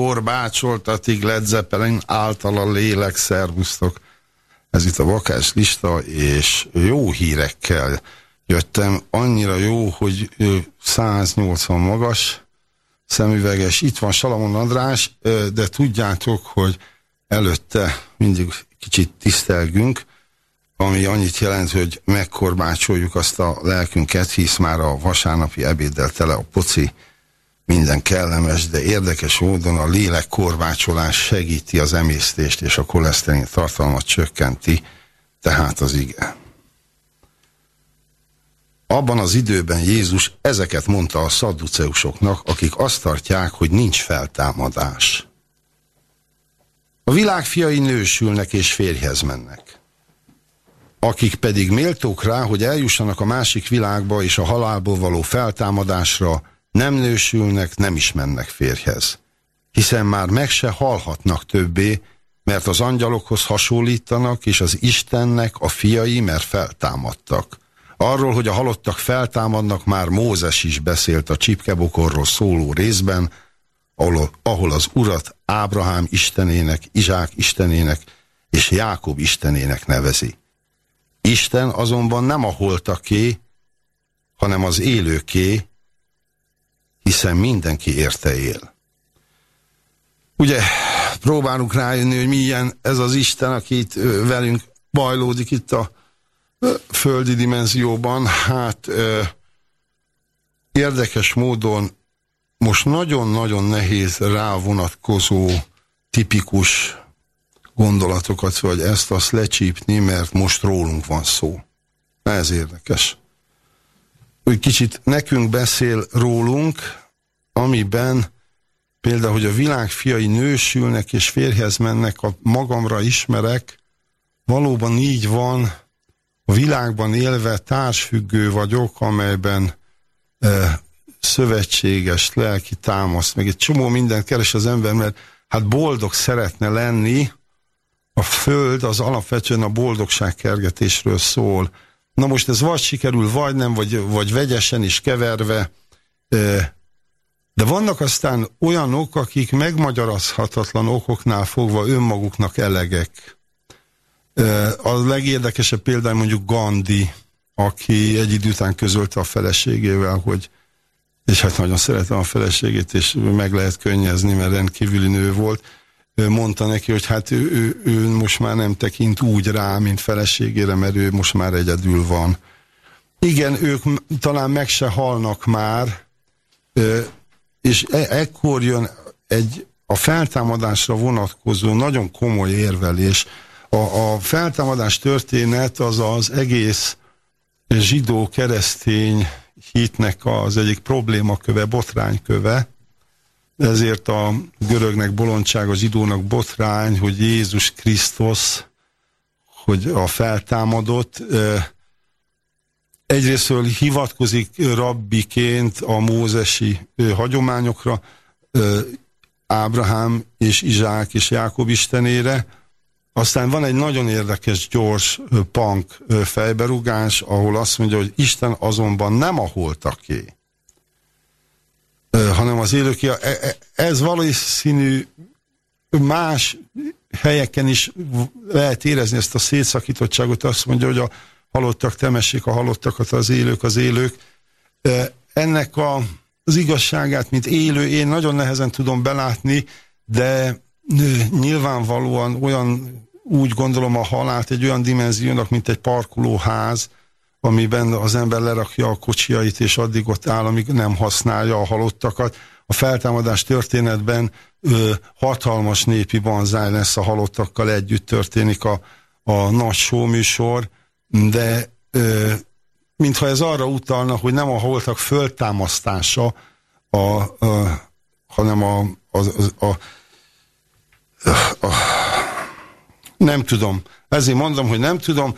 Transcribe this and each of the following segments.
korbácsoltatik Led Zeppelin által a lélek, szervusztok. Ez itt a vakás lista, és jó hírekkel jöttem. Annyira jó, hogy 180 magas, szemüveges. Itt van Salamon András, de tudjátok, hogy előtte mindig kicsit tisztelgünk, ami annyit jelent, hogy megkorbácsoljuk azt a lelkünket, hisz már a vasárnapi ebéddel tele a poci, minden kellemes, de érdekes módon a lélek korbácsolás segíti az emésztést, és a koleszterin tartalmat csökkenti, tehát az ige. Abban az időben Jézus ezeket mondta a szadduceusoknak, akik azt tartják, hogy nincs feltámadás. A világ nősülnek és férjhez mennek. Akik pedig méltók rá, hogy eljussanak a másik világba és a halálból való feltámadásra, nem nősülnek, nem is mennek férjhez. Hiszen már meg se halhatnak többé, mert az angyalokhoz hasonlítanak, és az Istennek a fiai, mert feltámadtak. Arról, hogy a halottak feltámadnak, már Mózes is beszélt a csipkebokorról szóló részben, ahol, az urat Ábrahám istenének, Izsák istenének és Jákob istenének nevezi. Isten azonban nem a holtaké, hanem az élőké, hiszen mindenki érte él. Ugye próbálunk rájönni, hogy milyen ez az Isten, aki itt velünk bajlódik itt a földi dimenzióban. Hát érdekes módon most nagyon-nagyon nehéz rávonatkozó tipikus gondolatokat, vagy ezt-azt lecsípni, mert most rólunk van szó. Ez érdekes. Úgy kicsit nekünk beszél rólunk, amiben például, hogy a világ fiai nősülnek és férhez mennek, a magamra ismerek, valóban így van, a világban élve társfüggő vagyok, amelyben e, szövetséges, lelki támaszt, meg egy csomó mindent keres az ember, mert hát boldog szeretne lenni, a föld az alapvetően a boldogság kergetésről szól. Na most ez vagy sikerül, vagy nem, vagy, vagy vegyesen is keverve, de vannak aztán olyanok, akik megmagyarázhatatlan okoknál fogva önmaguknak elegek. A legérdekesebb például mondjuk Gandhi, aki egy idő után közölte a feleségével, hogy és hát nagyon szeretem a feleségét, és meg lehet könnyezni, mert rendkívüli nő volt, mondta neki, hogy hát ő, ő, ő most már nem tekint úgy rá, mint feleségére, mert ő most már egyedül van. Igen, ők talán meg se halnak már, és e ekkor jön egy a feltámadásra vonatkozó nagyon komoly érvelés. A, a feltámadás történet az az egész zsidó-keresztény hitnek az egyik problémaköve, botrányköve, ezért a görögnek bolondság, a zsidónak botrány, hogy Jézus Krisztus, hogy a feltámadott, egyrésztől hivatkozik rabbiként a mózesi hagyományokra, Ábrahám és Izsák és Jákob istenére, aztán van egy nagyon érdekes, gyors punk fejberugás, ahol azt mondja, hogy Isten azonban nem a holtaké, hanem az élőké. E, e, ez valószínű más helyeken is lehet érezni ezt a szétszakítottságot, azt mondja, hogy a halottak temessék a halottakat, az élők az élők. Ennek a, az igazságát, mint élő, én nagyon nehezen tudom belátni, de nyilvánvalóan olyan, úgy gondolom a halált egy olyan dimenziónak, mint egy parkolóház, amiben az ember lerakja a kocsiait, és addig ott áll, amíg nem használja a halottakat. A feltámadás történetben ö, hatalmas népi banzáj lesz a halottakkal együtt történik a, a nagy showműsor, de ö, mintha ez arra utalna, hogy nem a holtak föltámasztása, a, a, hanem a, a, a, a, a nem tudom. Ezért mondom, hogy nem tudom.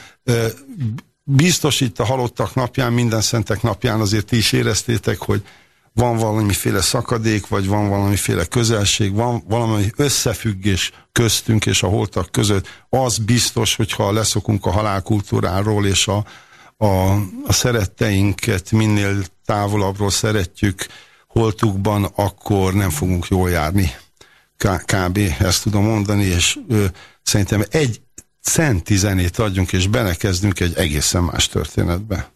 Biztos itt a halottak napján, minden szentek napján azért ti is éreztétek, hogy van valamiféle szakadék, vagy van valamiféle közelség, van valami összefüggés köztünk és a holtak között. Az biztos, hogyha leszokunk a halálkultúráról, és a, a, a szeretteinket minél távolabbról szeretjük holtukban, akkor nem fogunk jól járni. K kb. ezt tudom mondani, és ö, szerintem egy centi zenét adjunk, és belekezdünk egy egészen más történetbe.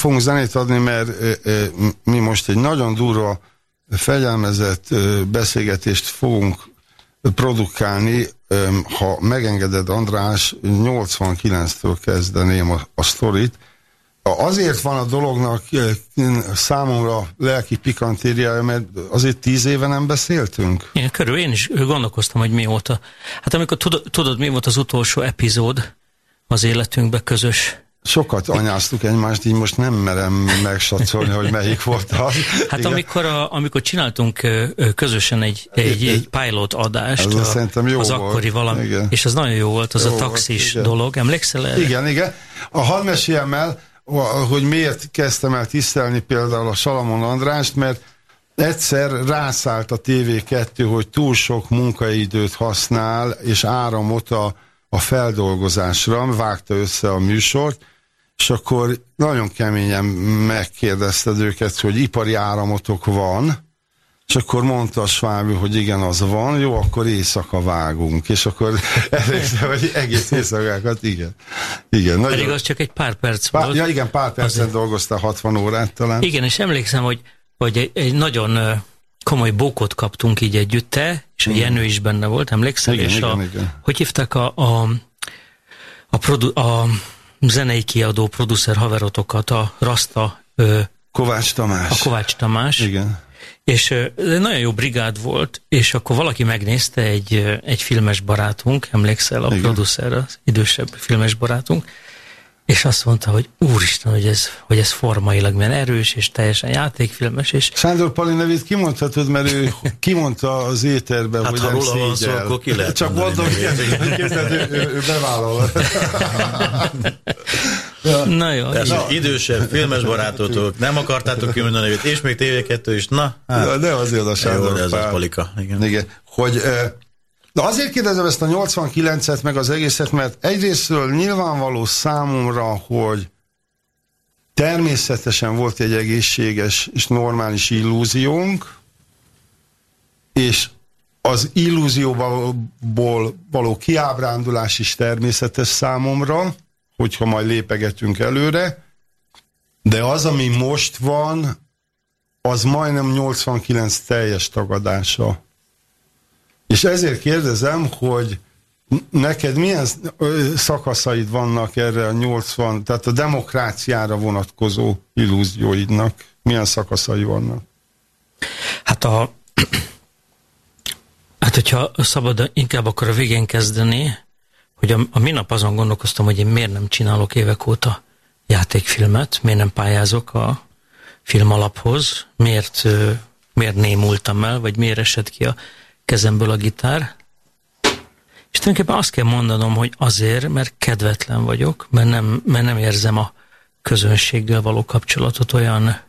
Fogunk zenét adni, mert mi most egy nagyon durva, fegyelmezett beszélgetést fogunk produkálni. Ha megengeded, András, 89-től kezdeném a, a sztorit. Azért van a dolognak számomra lelki pikantériája, mert azért tíz éve nem beszéltünk. Én körül én is gondolkoztam, hogy mióta. Hát amikor tudod, tudod mi volt az utolsó epizód az életünkbe közös Sokat anyáztuk egymást, így most nem merem megsatszolni, hogy melyik volt az. Hát Igen. amikor, a, amikor csináltunk közösen egy, egy, egy pilot adást, ez a, szerintem jó az volt. akkori valami, Igen. és az nagyon jó volt, az jó a taxis volt, dolog, emlékszel erre? Igen, igen. A hadd meséljem el, hogy miért kezdtem el tisztelni például a Salamon Andrást, mert egyszer rászállt a TV2, hogy túl sok munkaidőt használ, és áramot a, a feldolgozásra, vágta össze a műsort, és akkor nagyon keményen megkérdezted őket, hogy ipari áramotok van, és akkor mondta a Svábi, hogy igen, az van, jó, akkor éjszaka vágunk, és akkor elégszem, hogy egész éjszakákat, igen. igen nagyon... Pedig az csak egy pár perc pár, volt. Ja, igen, pár percen Azért... dolgoztál 60 órát talán. Igen, és emlékszem, hogy, hogy egy, egy nagyon komoly bókot kaptunk így együtte, és a Jenő is benne volt, emlékszel? Igen, és igen, a, igen. Hogy hívták a, a, a, produ, a zenei kiadó producer haverotokat, a Rasta... Ö, Kovács Tamás. A Kovács Tamás. Igen. És nagyon jó brigád volt, és akkor valaki megnézte egy, egy filmes barátunk, emlékszel, a Igen. producer, az idősebb filmes barátunk, és azt mondta, hogy úristen, hogy ez, hogy ez formailag milyen erős, és teljesen játékfilmes, és Sándor Pali nevét kimondhatod, mert ő kimondta az éterben, Hát, hogy ha nem róla van szó, akkor ki lehet Csak mondom, hogy képzeld, ő, ő, ő bevállal. na jó, Tehát, hogy idősebb, filmes barátotok, nem akartátok kimondani a nevét, és még TV2 is, na, hát, Ja, de azért a jó, Sándor de ez az Palika. Igen. Igen, hogy eh, de azért kérdezem ezt a 89-et, meg az egészet, mert egyrésztről nyilvánvaló számomra, hogy természetesen volt egy egészséges és normális illúziónk, és az illúzióból való kiábrándulás is természetes számomra, hogyha majd lépegetünk előre, de az, ami most van, az majdnem 89 teljes tagadása. És ezért kérdezem, hogy neked milyen szakaszaid vannak erre a 80, tehát a demokráciára vonatkozó illúzióidnak? Milyen szakaszai vannak? Hát a... Hát, hogyha szabad, inkább akkor a végén kezdeni, hogy a, a minap azon gondolkoztam, hogy én miért nem csinálok évek óta játékfilmet, miért nem pályázok a filmalaphoz, miért, ö, miért némultam el, vagy miért esett ki a kezemből a gitár. És tulajdonképpen azt kell mondanom, hogy azért, mert kedvetlen vagyok, mert nem, mert nem érzem a közönséggel való kapcsolatot olyan,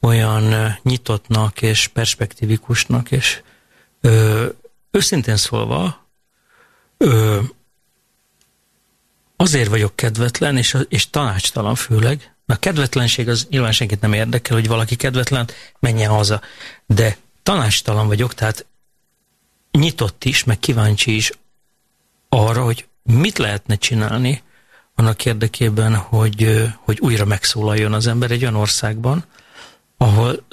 olyan nyitottnak és perspektívikusnak, és ö, őszintén szólva, ö, azért vagyok kedvetlen, és, és tanácstalan főleg, mert a kedvetlenség az nyilván senkit nem érdekel, hogy valaki kedvetlen, menjen haza. De tanácstalan vagyok, tehát nyitott is, meg kíváncsi is arra, hogy mit lehetne csinálni annak érdekében, hogy, hogy újra megszólaljon az ember egy olyan országban, ahol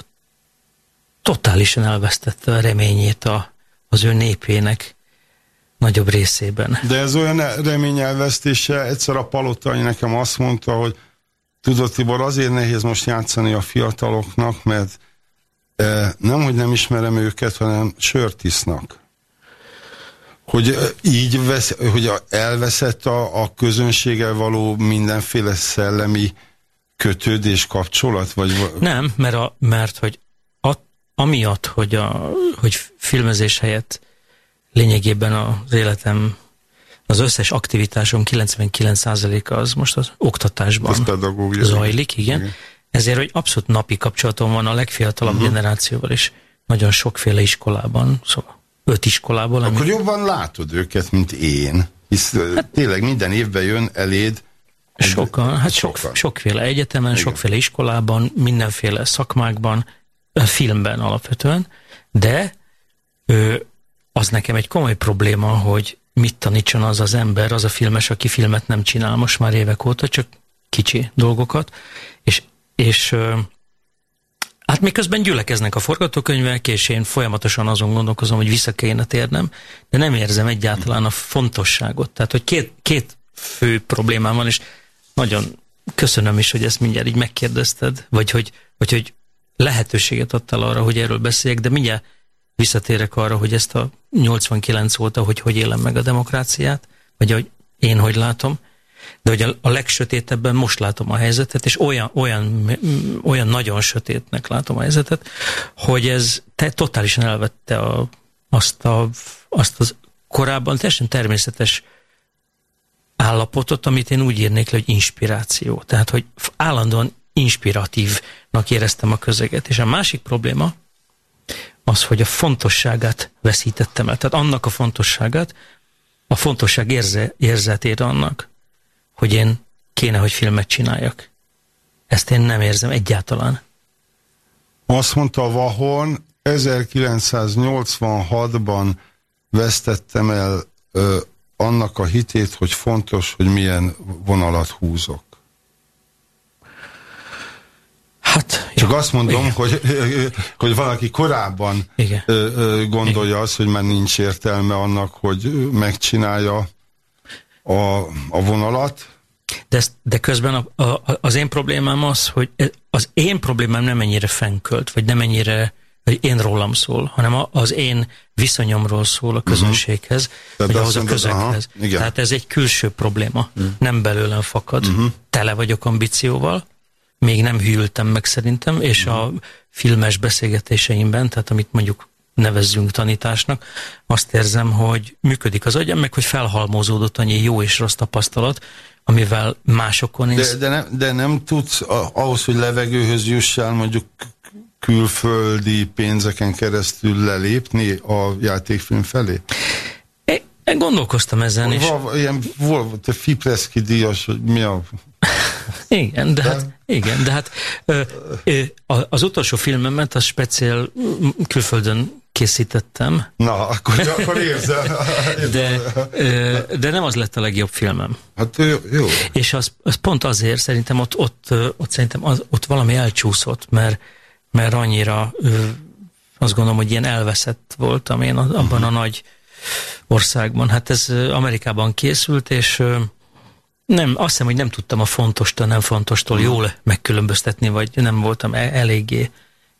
totálisan elvesztette a reményét a, az ő népének nagyobb részében. De ez olyan reményelvesztése, egyszer a palotai nekem azt mondta, hogy tudod Tibor, azért nehéz most játszani a fiataloknak, mert eh, nem, hogy nem ismerem őket, hanem sört isznak. Hogy így vesz, hogy elveszett a, a közönséggel való mindenféle szellemi kötődés, kapcsolat? Vagy, Nem, mert, a, mert hogy a, amiatt, hogy, a, hogy filmezés helyett lényegében az életem, az összes aktivitásom 99%-a az most az oktatásban az pedagógia. zajlik, igen. igen. Ezért, hogy abszolút napi kapcsolatom van a legfiatalabb uh-huh. generációval is, nagyon sokféle iskolában, szóval öt iskolában. Akkor jobban látod őket, mint én. Hisz hát, tényleg minden évben jön eléd Sokan, hát sok, sokan. sokféle egyetemen, Igen. sokféle iskolában, mindenféle szakmákban, filmben alapvetően, de ö, az nekem egy komoly probléma, hogy mit tanítson az az ember, az a filmes, aki filmet nem csinál most már évek óta, csak kicsi dolgokat, és, és ö, hát miközben gyülekeznek a forgatókönyvek, és én folyamatosan azon gondolkozom, hogy vissza kéne térnem, de nem érzem egyáltalán a fontosságot. Tehát, hogy két, két fő problémám van, és nagyon köszönöm is, hogy ezt mindjárt így megkérdezted, vagy hogy, vagy hogy lehetőséget adtál arra, hogy erről beszéljek, de mindjárt visszatérek arra, hogy ezt a 89 óta, hogy hogy élem meg a demokráciát, vagy hogy én hogy látom, de a, a legsötétebben most látom a helyzetet, és olyan, olyan, olyan nagyon sötétnek látom a helyzetet, hogy ez te, totálisan elvette a, azt, a, azt az korábban teljesen természetes állapotot, amit én úgy írnék le, hogy inspiráció. Tehát, hogy állandóan inspiratívnak éreztem a közeget. És a másik probléma az, hogy a fontosságát veszítettem el. Tehát annak a fontosságát, a fontosság érze, érzetét annak, hogy én kéne, hogy filmet csináljak. Ezt én nem érzem egyáltalán. Azt mondta Vahon, 1986-ban vesztettem el ö, annak a hitét, hogy fontos, hogy milyen vonalat húzok. Hát, Csak azt mondom, igen. hogy, hogy valaki korábban igen. gondolja igen. azt, hogy már nincs értelme annak, hogy megcsinálja a, a vonalat. De, ezt, de közben a, a, az én problémám az, hogy az én problémám nem ennyire fenkölt, vagy nem ennyire hogy én rólam szól, hanem az én viszonyomról szól a közönséghez, uh-huh. vagy ahhoz a közökhez. Aha, Tehát ez egy külső probléma, uh-huh. nem belőlem fakad. Uh-huh. Tele vagyok ambícióval, még nem hűltem meg szerintem, és uh-huh. a filmes beszélgetéseimben, tehát amit mondjuk nevezzünk tanításnak, azt érzem, hogy működik az agyam, meg hogy felhalmozódott annyi jó és rossz tapasztalat, amivel másokon... De, de, nem, de nem tudsz ahhoz, hogy levegőhöz jussál, mondjuk külföldi pénzeken keresztül lelépni a játékfilm felé? Én gondolkoztam ezen is. Val, ilyen, volt a Fipreszki díjas, hogy mi a... Igen, de, de? hát, igen, de hát ö, ö, az utolsó filmemet a speciál külföldön készítettem. Na, akkor, akkor érzem. de, ö, de nem az lett a legjobb filmem. Hát jó. jó. És az, az pont azért szerintem ott, ott, ott szerintem az, ott valami elcsúszott, mert, mert annyira ö, azt gondolom, hogy ilyen elveszett voltam én abban a nagy országban. Hát ez Amerikában készült, és nem, azt hiszem, hogy nem tudtam a fontostól, nem fontostól jól megkülönböztetni, vagy nem voltam e- eléggé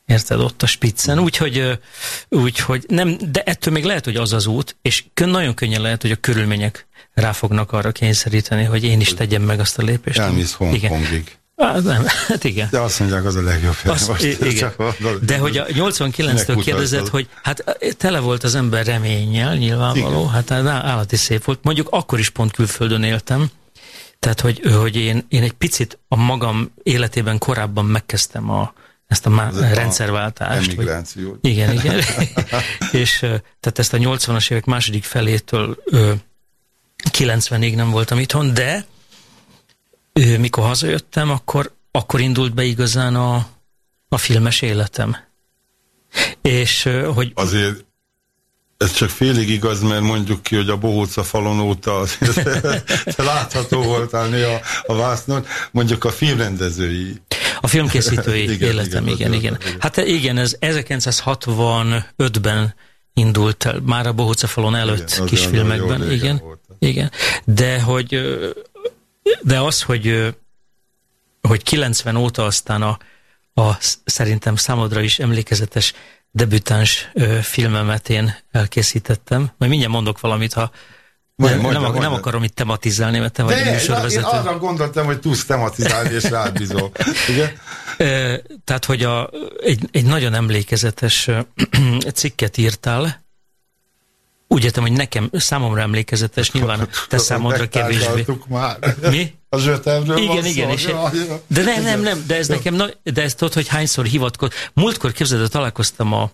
érted, ott a spiccen, úgyhogy, úgyhogy nem, de ettől még lehet, hogy az az út, és nagyon könnyen lehet, hogy a körülmények rá fognak arra kényszeríteni, hogy én is tegyem meg azt a lépést. Elmész Hongkongig. Hát, nem, hát igen. De azt mondják, az a legjobb film. Azt, most igen. De hogy a 89-től kérdezett, hogy hát tele volt az ember reménnyel, nyilvánvaló, igen. hát állati szép volt. Mondjuk akkor is pont külföldön éltem, tehát hogy, hogy én, én egy picit a magam életében korábban megkezdtem a, ezt a, má, a rendszerváltást. Emigrációt. Vagy, igen, igen. és tehát ezt a 80-as évek második felétől 90-ig nem voltam itthon, de mikor hazajöttem, akkor, akkor indult be igazán a, a filmes életem. És hogy... Azért ez csak félig igaz, mert mondjuk ki, hogy a Bohóca falon óta te látható voltál néha a vásznon, mondjuk a filmrendezői. A filmkészítői igen, életem, igen, igen, igen. igen. Hát igen, ez 1965-ben indult el, már a Bohóca falon előtt igen, kisfilmekben, igen, igen. De hogy de az, hogy, hogy 90 óta aztán a, a szerintem számodra is emlékezetes debütáns filmemet én elkészítettem. Majd mindjárt mondok valamit, ha majd, nem, mondja, nem, mondja. nem akarom itt tematizálni, mert te vagy a műsorvezető. Én arra gondoltam, hogy tudsz tematizálni, és rábízol. Ugye? Tehát, hogy a, egy, egy nagyon emlékezetes cikket írtál, úgy értem, hogy nekem számomra emlékezetes, nyilván te számodra kevésbé. már. Mi? A zsötemről Igen, igen. És de nem, nem, nem, de ez nekem, de ezt tudod, hogy hányszor hivatkoz. Múltkor képzeld, találkoztam a,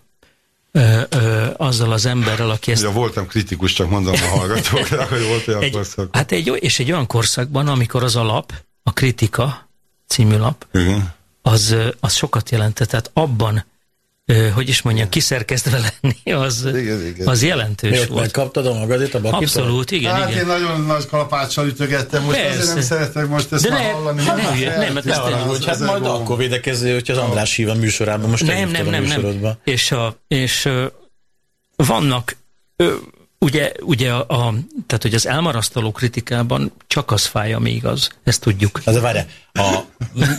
ö, ö, azzal az emberrel, aki ezt... Ja, voltam kritikus, csak mondom a hallgatóknak, hogy volt olyan egy, korszak. Hát egy, és egy olyan korszakban, amikor az alap, a kritika című lap, igen. Az, az sokat jelentett. Tehát abban hogy is mondjam, kiszerkesztve lenni, az, igen, igen. az jelentős Miért volt. Megkaptad a magadét a bakitól? Abszolút, igen, hát igen. én nagyon nagy kalapáccsal ütögettem, most Persze. azért nem szeretek most ezt de már ne, hallani. Ne, ne, ne, nem, ne arra, hogy hát majd akkor védekezzé, hogy az András hív a műsorában, most nem, nem, nem, nem. És, a, és uh, vannak uh, Ugye, ugye a, a, tehát, hogy az elmarasztaló kritikában csak az fáj, ami igaz. Ezt tudjuk. Az várj, a,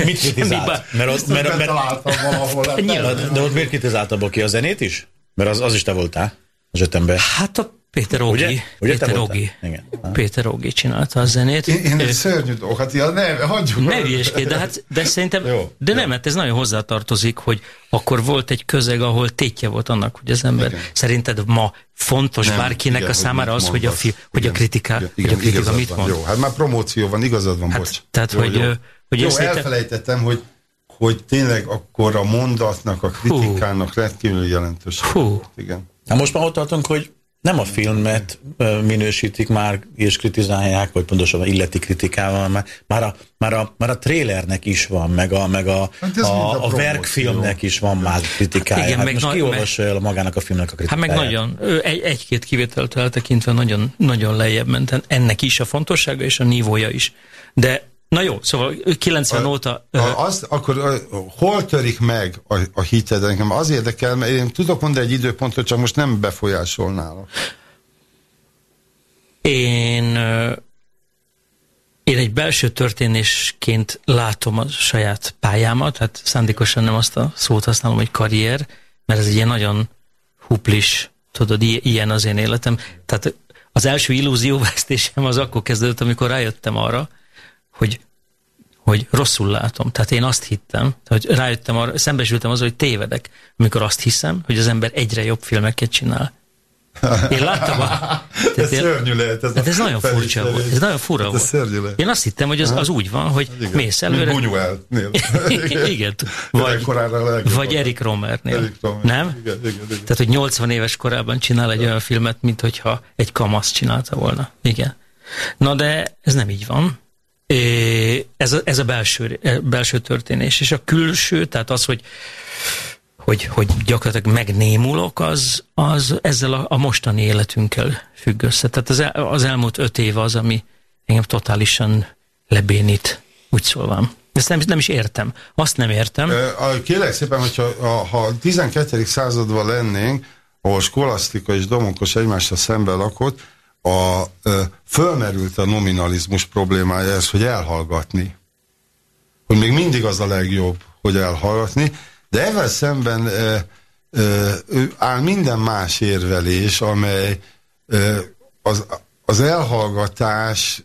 mit kritizált? mert ott, mert, mert, valahol. Hát de ott miért kritizálta Boki a zenét is? Mert az, az is te voltál az ötemben. Hát a Péter Ogi. Ugye? Ugye Péter Ogi. Igen. Péter Ogi csinálta a zenét. Én, én egy szörnyű dolog, hát ja, ne, hagyjuk. Ne hülyeskedj, de, hát, de szerintem, jó, de jó. nem, mert ez nagyon hozzátartozik, hogy akkor volt egy közeg, ahol tétje volt annak, hogy az ember igen. szerinted ma fontos nem, bárkinek igen, a számára az, hogy a, fi, hogy a kritika, igen, hogy a kritika mit mond. Jó, hát már promóció van, igazad van, hát, bocs. Tehát, jó, hogy, jó. hogy jó, elfelejtettem, hogy hogy tényleg akkor a mondatnak, a kritikának Hú. rendkívül jelentős. Hú. Igen. Na most már ott tartunk, hogy nem a filmet minősítik már és kritizálják, vagy pontosabban illeti kritikával, már, már, a, már, a, már a trélernek is van, meg a, meg a, hát a, a, a verkfilmnek is van már kritikája. Hát igen, hát meg most ki olvassa el magának a filmnek a kritikáját? Hát meg nagyon, egy, egy-két kivételt eltekintve nagyon, nagyon lejjebb ment. Ennek is a fontossága és a nívója is. De Na jó, szóval 90 a, óta... A, azt, akkor a, hol törik meg a, a hited? Nekem az érdekel, mert én tudok mondani egy időpontot, csak most nem befolyásolnálok. Én, én egy belső történésként látom a saját pályámat, tehát szándékosan nem azt a szót használom, hogy karrier, mert ez egy ilyen nagyon huplis, tudod, ilyen az én életem. Tehát az első illúzióvesztésem az akkor kezdődött, amikor rájöttem arra, hogy hogy rosszul látom. Tehát én azt hittem, hogy rájöttem arra, szembesültem az, hogy tévedek, amikor azt hiszem, hogy az ember egyre jobb filmeket csinál. Én láttam a... ez én, szörnyű lehet. Ez, hát ez nagyon furcsa volt. Ez nagyon fura hát volt. Lehet. Én azt hittem, hogy az, az úgy van, hogy Igen. mész előre... Bunyuelnél. igen. Vagy, vagy Erik Romernél. Erik Romer. Nem? Igen, igen, igen. Tehát, hogy 80 éves korában csinál egy olyan filmet, mint hogyha egy kamasz csinálta volna. Igen. Na de ez nem így van. Ez a, ez a belső, belső történés. És a külső, tehát az, hogy hogy, hogy gyakorlatilag megnémulok, az, az ezzel a, a mostani életünkkel függ össze. Tehát az, el, az elmúlt öt év az, ami engem totálisan lebénít, úgy szólvám. Ezt nem, nem is értem. Azt nem értem. Kérlek szépen, hogyha ha a 12. században lennénk, ahol skolasztika és Domonkos egymással szemben lakott, a, ö, fölmerült a nominalizmus problémája ez, hogy elhallgatni. Hogy még mindig az a legjobb, hogy elhallgatni, de ezzel szemben ö, ö, áll minden más érvelés, amely ö, az, az elhallgatás,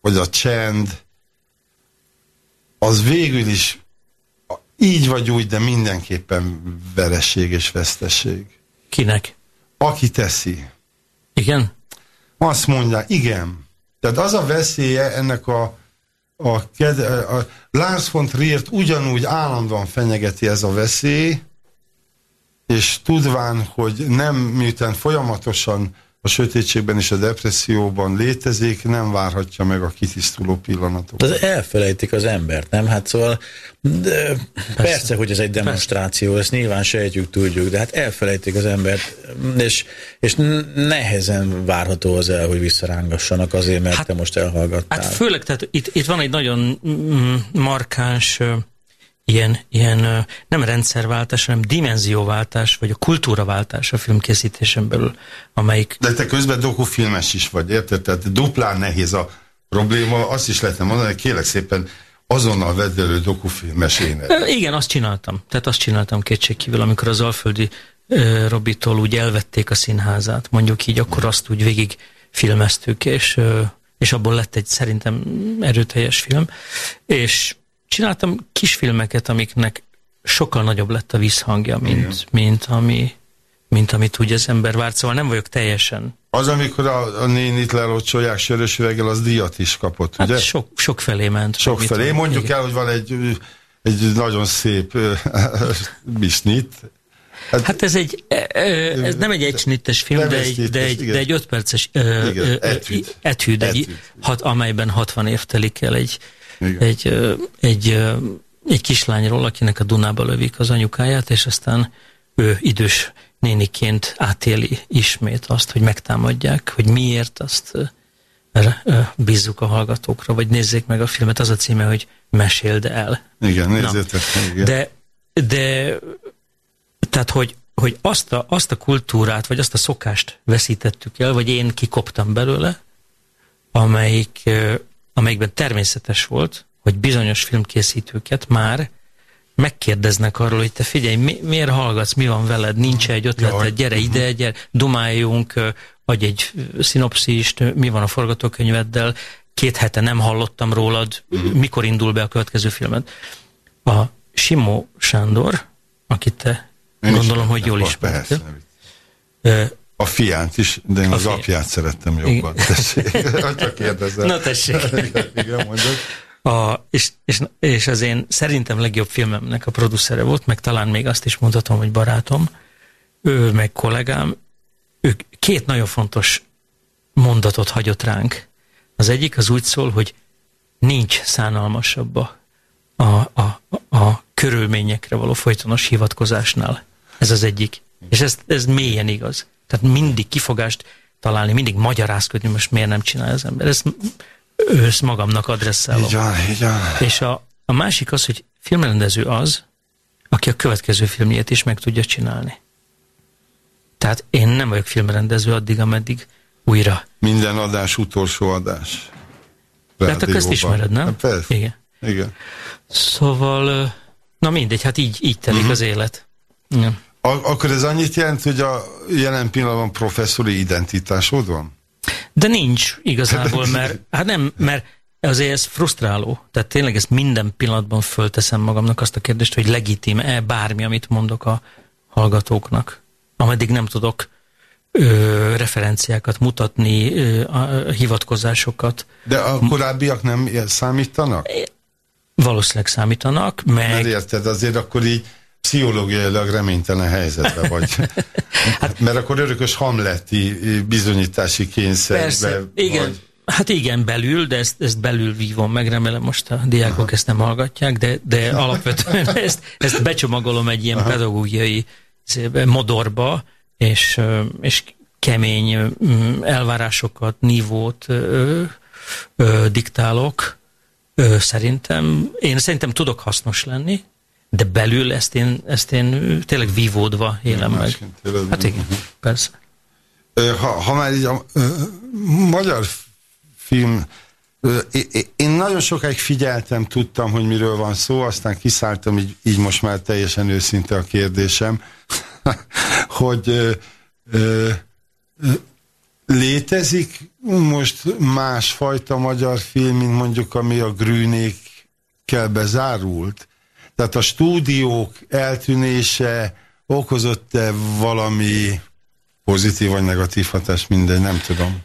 vagy a csend, az végül is így vagy úgy, de mindenképpen veresség és vesztesség. Kinek? Aki teszi. Igen? Azt mondja, igen. Tehát az a veszélye ennek a, a, ked, a Lars von Triert ugyanúgy állandóan fenyegeti ez a veszély, és tudván, hogy nem, miután folyamatosan a sötétségben és a depresszióban létezik, nem várhatja meg a kitisztuló pillanatokat. De elfelejtik az embert, nem? Hát szóval de persze. persze, hogy ez egy demonstráció, ezt nyilván sejtjük, tudjuk, de hát elfelejtik az embert, és, és nehezen várható az el, hogy visszarángassanak azért, mert hát, te most elhallgattál. Hát főleg, tehát itt, itt van egy nagyon mm, markáns ilyen, ilyen nem rendszerváltás, hanem dimenzióváltás, vagy a kultúraváltás a filmkészítésen belül, amelyik... De te közben dokufilmes is vagy, érted? Tehát duplán nehéz a probléma, azt is lehetne mondani, hogy kérlek szépen azonnal vedd elő dokufilmes ének. Igen, azt csináltam. Tehát azt csináltam kétségkívül, amikor az Alföldi uh, Robitól úgy elvették a színházát, mondjuk így, akkor azt úgy végig filmeztük, és, uh, és abból lett egy szerintem erőteljes film, és csináltam kisfilmeket, amiknek sokkal nagyobb lett a visszhangja, mint, mint, ami, mint amit úgy az ember várt, szóval nem vagyok teljesen. Az, amikor a, a nénit lelocsolják sörös üveggel, az díjat is kapott, hát ugye? Sok, sok felé ment. Sok felé. Mondjuk igen. el, hogy van egy, egy nagyon szép bisnit. Hát, hát ez egy, e, e, ez nem egy egysnittes film, de egy, de, egy, de egy ötperces etűd, etűd, egy, hat, amelyben 60 év telik el egy, egy, egy, egy kislányról, akinek a Dunába lövik az anyukáját, és aztán ő idős néniként átéli ismét azt, hogy megtámadják, hogy miért azt bízzuk a hallgatókra, vagy nézzék meg a filmet, az a címe, hogy Meséld el. Igen, nézzétek igen. De, de tehát, hogy, hogy azt, a, azt a kultúrát, vagy azt a szokást veszítettük el, vagy én kikoptam belőle, amelyik amelyikben természetes volt, hogy bizonyos filmkészítőket már megkérdeznek arról, hogy te figyelj, mi, miért hallgatsz, mi van veled, nincs egy ötleted, gyere ide, gyere, dumáljunk, adj egy szinopszist, mi van a forgatókönyveddel, két hete nem hallottam rólad, mikor indul be a következő filmed. A Simó Sándor, akit te Én gondolom, hogy jól ismertél, a fiát is, de én a az fi... apját szerettem jobban. Tessék, csak kérdezem. Na tessék. igen, igen mondjuk. A, és, és, és az én szerintem legjobb filmemnek a producere volt, meg talán még azt is mondhatom, hogy barátom, ő meg kollégám, ők két nagyon fontos mondatot hagyott ránk. Az egyik az úgy szól, hogy nincs szánalmasabb a, a, a, a körülményekre való folytonos hivatkozásnál. Ez az egyik. És ez, ez mélyen igaz. Tehát mindig kifogást találni, mindig magyarázkodni, most miért nem csinálja az ember. Ezt, ősz magamnak adresszálom. Így van, így van. És a, a másik az, hogy filmrendező az, aki a következő filmjét is meg tudja csinálni. Tehát én nem vagyok filmrendező addig, ameddig újra. Minden adás utolsó adás. Tehát akkor ezt ismered, nem? Hát persze. Igen. Igen. Szóval, na mindegy, hát így, így telik uh mhm. -huh. az élet. Igen. Akkor ez annyit jelent, hogy a jelen pillanatban professzori identitásod van? De nincs igazából, mert hát nem, mert azért ez frusztráló. Tehát tényleg ezt minden pillanatban fölteszem magamnak azt a kérdést, hogy legitim-e bármi, amit mondok a hallgatóknak. Ameddig nem tudok ö, referenciákat mutatni, ö, a, hivatkozásokat. De a korábbiak nem számítanak? Valószínűleg számítanak, meg... Mert érted, azért akkor így pszichológiailag reménytelen helyzetben vagy. hát, Mert akkor örökös hamleti bizonyítási kényszerbe Persze, igen. Vagy. Hát igen, belül, de ezt, ezt belül vívom meg, remélem most a diákok Aha. ezt nem hallgatják, de, de alapvetően ezt, ezt becsomagolom egy ilyen Aha. pedagógiai modorba, és, és kemény elvárásokat, nívót ö, ö, diktálok. Ö, szerintem, én szerintem tudok hasznos lenni, de belül ezt én, ezt én tényleg vívódva élem meg. Hát igen, persze. Ha, ha már így a, a magyar film én nagyon sokáig figyeltem, tudtam, hogy miről van szó, aztán kiszálltam, így, így most már teljesen őszinte a kérdésem, hogy ö, ö, létezik most másfajta magyar film, mint mondjuk ami a Grünékkel bezárult? Tehát a stúdiók eltűnése okozott-e valami pozitív vagy negatív hatás, mindegy, nem tudom.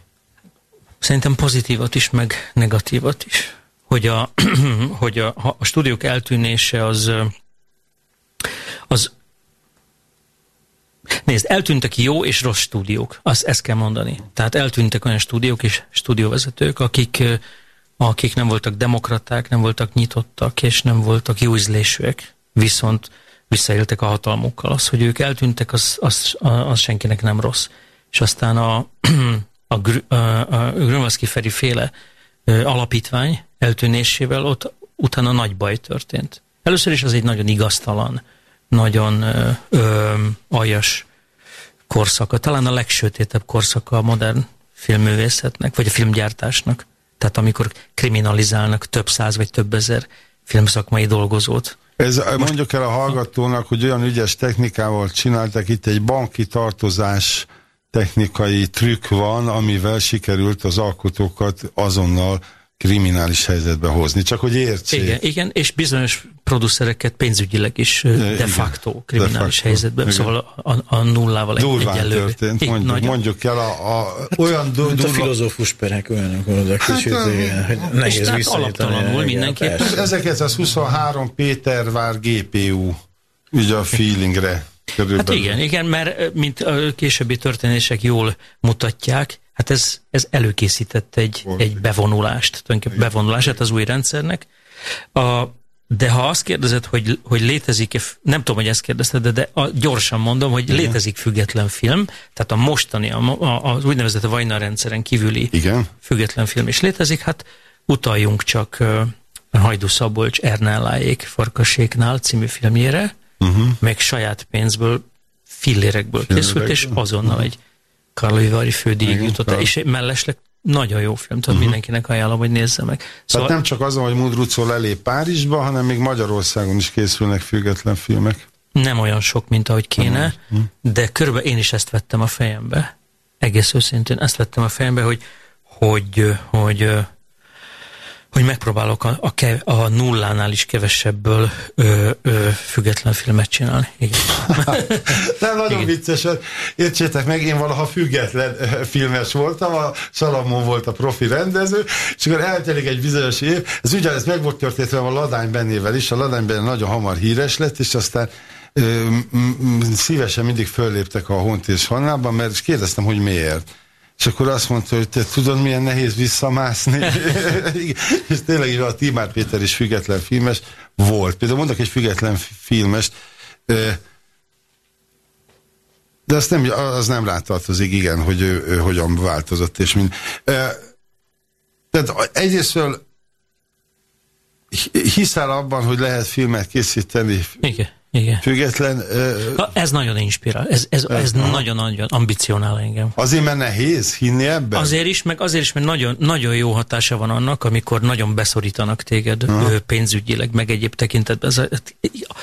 Szerintem pozitívat is, meg negatívat is. Hogy a, hogy a, a stúdiók eltűnése az, az Nézd, eltűntek jó és rossz stúdiók, azt ezt kell mondani. Tehát eltűntek olyan stúdiók és stúdióvezetők, akik, akik nem voltak demokraták, nem voltak nyitottak, és nem voltak jó ízlésűek. Viszont visszaéltek a hatalmukkal. Az, hogy ők eltűntek, az, az, az senkinek nem rossz. És aztán a, a, a, a Grunwaldzki Feri féle alapítvány eltűnésével ott utána nagy baj történt. Először is az egy nagyon igaztalan, nagyon ö, ö, aljas korszaka, talán a legsötétebb korszaka a modern filmművészetnek, vagy a filmgyártásnak. Tehát amikor kriminalizálnak több száz vagy több ezer filmszakmai dolgozót. Ez, Most, mondjuk el a hallgatónak, hogy olyan ügyes technikával csináltak itt egy banki tartozás technikai trükk van, amivel sikerült az alkotókat azonnal kriminális helyzetbe hozni, csak hogy értsék. Igen, igen és bizonyos producereket pénzügyileg is de facto kriminális de facto, helyzetbe, igen. szóval a, a nullával Durván egyelő. történt, mondjuk, nagyon. mondjuk el a, a hát, olyan du, durva... a filozófus perek olyanok oda hát, kicsit, hát, igen, hogy nehéz Alaptalanul mindenki. 1923 Pétervár GPU, ugye a feelingre. Körülbelül. Hát igen, igen, mert mint a későbbi történések jól mutatják, hát ez, ez előkészített egy, egy bevonulást, tulajdonképpen bevonulását az új rendszernek. A, de ha azt kérdezed, hogy, hogy létezik-e, nem tudom, hogy ezt kérdezted, de, de a, gyorsan mondom, hogy Igen. létezik független film, tehát a mostani, a, a, az úgynevezett Vajna rendszeren kívüli Igen. független film is létezik, hát utaljunk csak uh, Hajdu Szabolcs Ernelláék Farkaséknál című filmjére, uh-huh. meg saját pénzből, fillérekből készült, és azonnal uh-huh. egy Karlóivari fődíjig jutott el, és mellesleg nagyon jó film, tehát uh-huh. mindenkinek ajánlom, hogy nézze meg. Szóval... Tehát nem csak azon, hogy Mudrucol elé Párizsba, hanem még Magyarországon is készülnek független filmek. Nem olyan sok, mint ahogy kéne, uh-huh. de körülbelül én is ezt vettem a fejembe. Egész őszintén ezt vettem a fejembe, hogy, hogy, hogy hogy megpróbálok a, a, kev, a nullánál is kevesebből ö, ö, független filmet csinálni. Igen. Nem, nagyon Igen. vicces. Értsétek meg, én valaha független filmes voltam, a Salamon volt a profi rendező, és akkor eltelik egy bizonyos év, ez ugyanez meg volt történetve a Ladány Bennével is, a Ladány Benné nagyon hamar híres lett, és aztán ö, szívesen mindig fölléptek a Hont és Hannában, mert kérdeztem, hogy miért és akkor azt mondta, hogy te tudod, milyen nehéz visszamászni. és tényleg a Timár Péter is független filmes volt. Például mondok egy független filmes, de azt nem, az nem rátartozik, igen, hogy ő, ő hogyan változott, és mind. Tehát egyrésztről hiszel abban, hogy lehet filmet készíteni igen. Igen. Független... Uh, ez nagyon inspirál, ez, ez, ez nagyon-nagyon ambicionál engem. Azért, mert nehéz hinni ebben? Azért is, meg azért is, mert nagyon, nagyon jó hatása van annak, amikor nagyon beszorítanak téged Aha. pénzügyileg, meg egyéb tekintetben. Ez,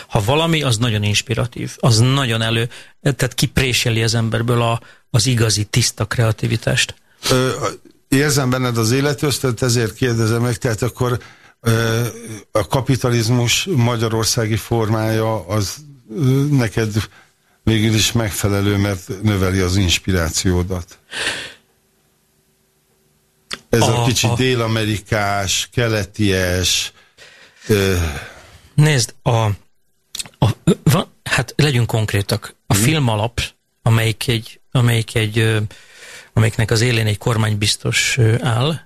ha valami, az nagyon inspiratív, az nagyon elő, tehát kipréseli az emberből a, az igazi, tiszta kreativitást. Ö, érzem benned az életöztet, ezért kérdezem meg, tehát akkor a kapitalizmus magyarországi formája az neked végül is megfelelő, mert növeli az inspirációdat. Ez a, a kicsit a... dél-amerikás, keleties... Ö... Nézd, a, a, van, hát legyünk konkrétak. A hmm. film alap, amelyik egy, amelyik egy, amelyiknek az élén egy kormánybiztos áll,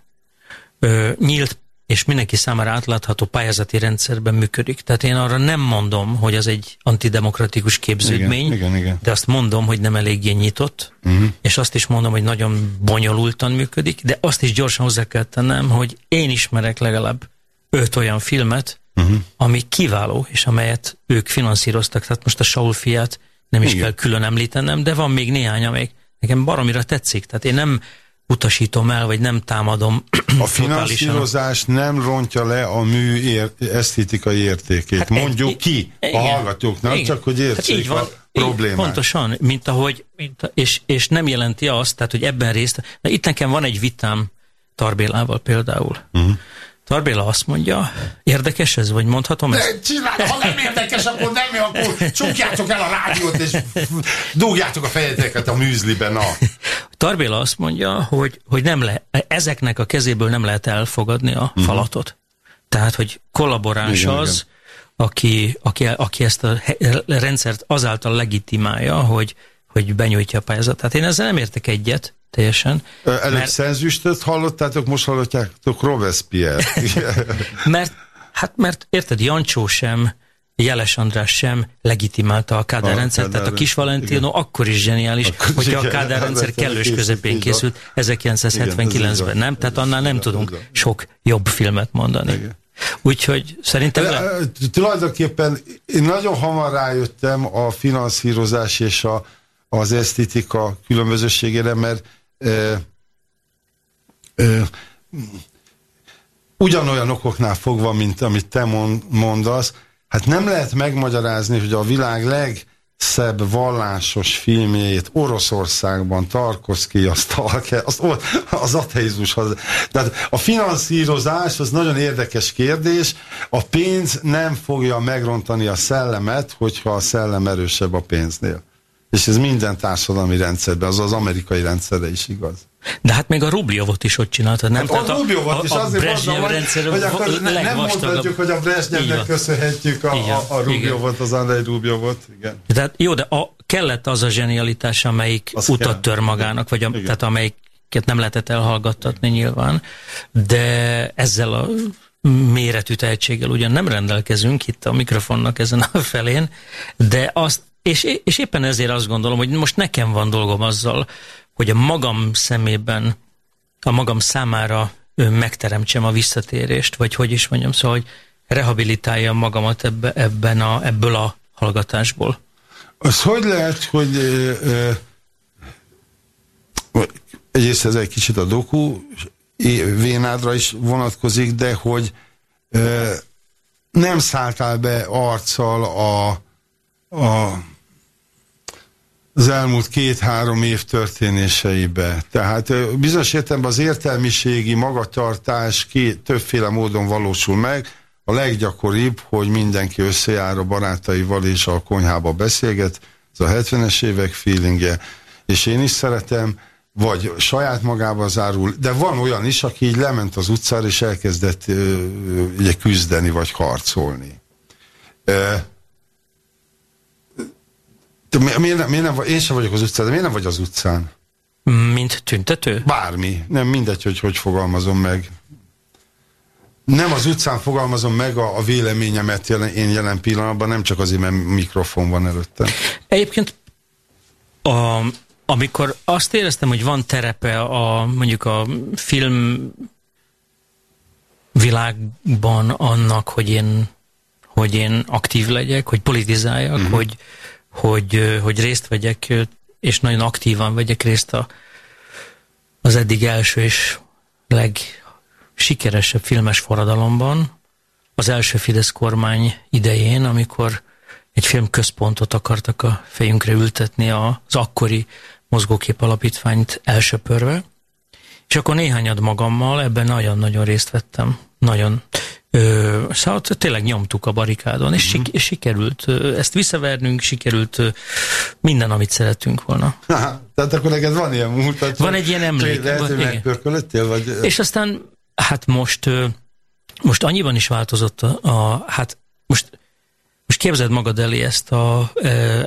nyílt és mindenki számára átlátható pályázati rendszerben működik. Tehát én arra nem mondom, hogy az egy antidemokratikus képződmény, igen, igen, igen. de azt mondom, hogy nem eléggé nyitott, uh-huh. és azt is mondom, hogy nagyon bonyolultan működik, de azt is gyorsan hozzá kell tennem, hogy én ismerek legalább öt olyan filmet, uh-huh. ami kiváló, és amelyet ők finanszíroztak. Tehát most a Saul fiát nem is igen. kell külön említenem, de van még néhány, amelyik nekem baromira tetszik. Tehát én nem utasítom el, vagy nem támadom. A finanszírozás nem rontja le a mű ér, esztétikai értékét. Hát Mondjuk egy, ki igen, a hallgatóknak, igen. csak hogy hát értsék így van, a problémát. Pontosan, mint ahogy, mint, és, és nem jelenti azt, tehát, hogy ebben részt, de itt nekem van egy vitám Tarbélával például. Uh mhm. -huh Tarbéla azt mondja, érdekes ez, vagy mondhatom ezt? Ne, csinálj, ha nem érdekes, akkor nem, akkor csukjátok el a rádiót, és dugjátok a fejeteket a műzliben. Na. Tarbéla azt mondja, hogy, hogy nem le, ezeknek a kezéből nem lehet elfogadni a uh-huh. falatot. Tehát, hogy kollaboráns igen, az, igen. Aki, aki, aki ezt a rendszert azáltal legitimálja, hogy, hogy benyújtja a pályázatát. Én ezzel nem értek egyet, teljesen. Előbb mert... szenzüstöt hallottátok, most hallottátok Robespierre. mert, hát mert érted, Jancsó sem, Jeles András sem legitimálta a Kádár rendszert, tehát a kis Valentino igen. akkor is zseniális, akkor hogyha igen, a Kádár rendszer kellős közepén készült 1979-ben, nem? Tehát annál nem tudunk sok jobb filmet mondani. Igen. Úgyhogy szerintem... Le... Tulajdonképpen én nagyon hamar rájöttem a finanszírozás és a, az esztétika különbözőségére, mert ö, ugyanolyan okoknál fogva, mint amit te mondasz, hát nem lehet megmagyarázni, hogy a világ legszebb vallásos filmjét Oroszországban Tarkovsky, azt, azt, az ateizmus. Az, tehát a finanszírozás az nagyon érdekes kérdés. A pénz nem fogja megrontani a szellemet, hogyha a szellem erősebb a pénznél. És ez minden társadalmi rendszerben, az az amerikai rendszerre is igaz. De hát még a Rubljovot is ott csináltad, nem? Hát a Rubljovot is a, a azért Brezsnyev mondom, rendszer hogy akkor ne, nem mondhatjuk, hogy a Brezsnyevnek köszönhetjük a, a, a Rubljovot, az Andrei Rubljovot. Igen. Tehát jó, de a, kellett az a zsenialitás, amelyik az utat kell. tör magának, vagy a, tehát amelyiket nem lehetett elhallgattatni nyilván, de ezzel a méretű tehetséggel ugyan nem rendelkezünk itt a mikrofonnak ezen a felén, de azt és, és éppen ezért azt gondolom, hogy most nekem van dolgom azzal, hogy a magam szemében, a magam számára megteremtsem a visszatérést, vagy hogy is mondjam, szóval, hogy rehabilitáljam magamat ebbe, ebben a, ebből a hallgatásból. Az hogy lehet, hogy ö, ö, egyrészt ez egy kicsit a doku vénádra is vonatkozik, de hogy ö, nem szálltál be arccal a, a az elmúlt két-három év történéseibe. Tehát bizonyos értelemben az értelmiségi magatartás két, többféle módon valósul meg. A leggyakoribb, hogy mindenki összejár a barátaival és a konyhába beszélget, ez a 70-es évek feelingje, és én is szeretem, vagy saját magába zárul, de van olyan is, aki így lement az utcára, és elkezdett ugye, küzdeni, vagy harcolni. Te miért, nem, miért nem, én sem vagyok az utcán, de miért nem vagy az utcán? Mint tüntető? Bármi. Nem mindegy, hogy hogy fogalmazom meg. Nem az utcán fogalmazom meg a, a véleményemet jelen, én jelen pillanatban, nem csak azért, mert mikrofon van előttem. Egyébként a, amikor azt éreztem, hogy van terepe a mondjuk a film világban annak, hogy én hogy én aktív legyek, hogy politizáljak, uh-huh. hogy, hogy, hogy részt vegyek, és nagyon aktívan vegyek részt a, az eddig első és legsikeresebb filmes forradalomban, az első Fidesz kormány idején, amikor egy filmközpontot akartak a fejünkre ültetni az akkori mozgókép alapítványt elsöpörve, és akkor néhányad magammal ebben nagyon-nagyon részt vettem. Nagyon. Szóval tényleg nyomtuk a barikádon, és, uh-huh. és sikerült ezt visszavernünk, sikerült minden, amit szerettünk volna. Ha, tehát akkor neked van ilyen múlt? Van egy ilyen emlék. Lehet, hogy vagy... És aztán, hát most, most annyiban is változott a, a hát most, most képzeld magad elé ezt a,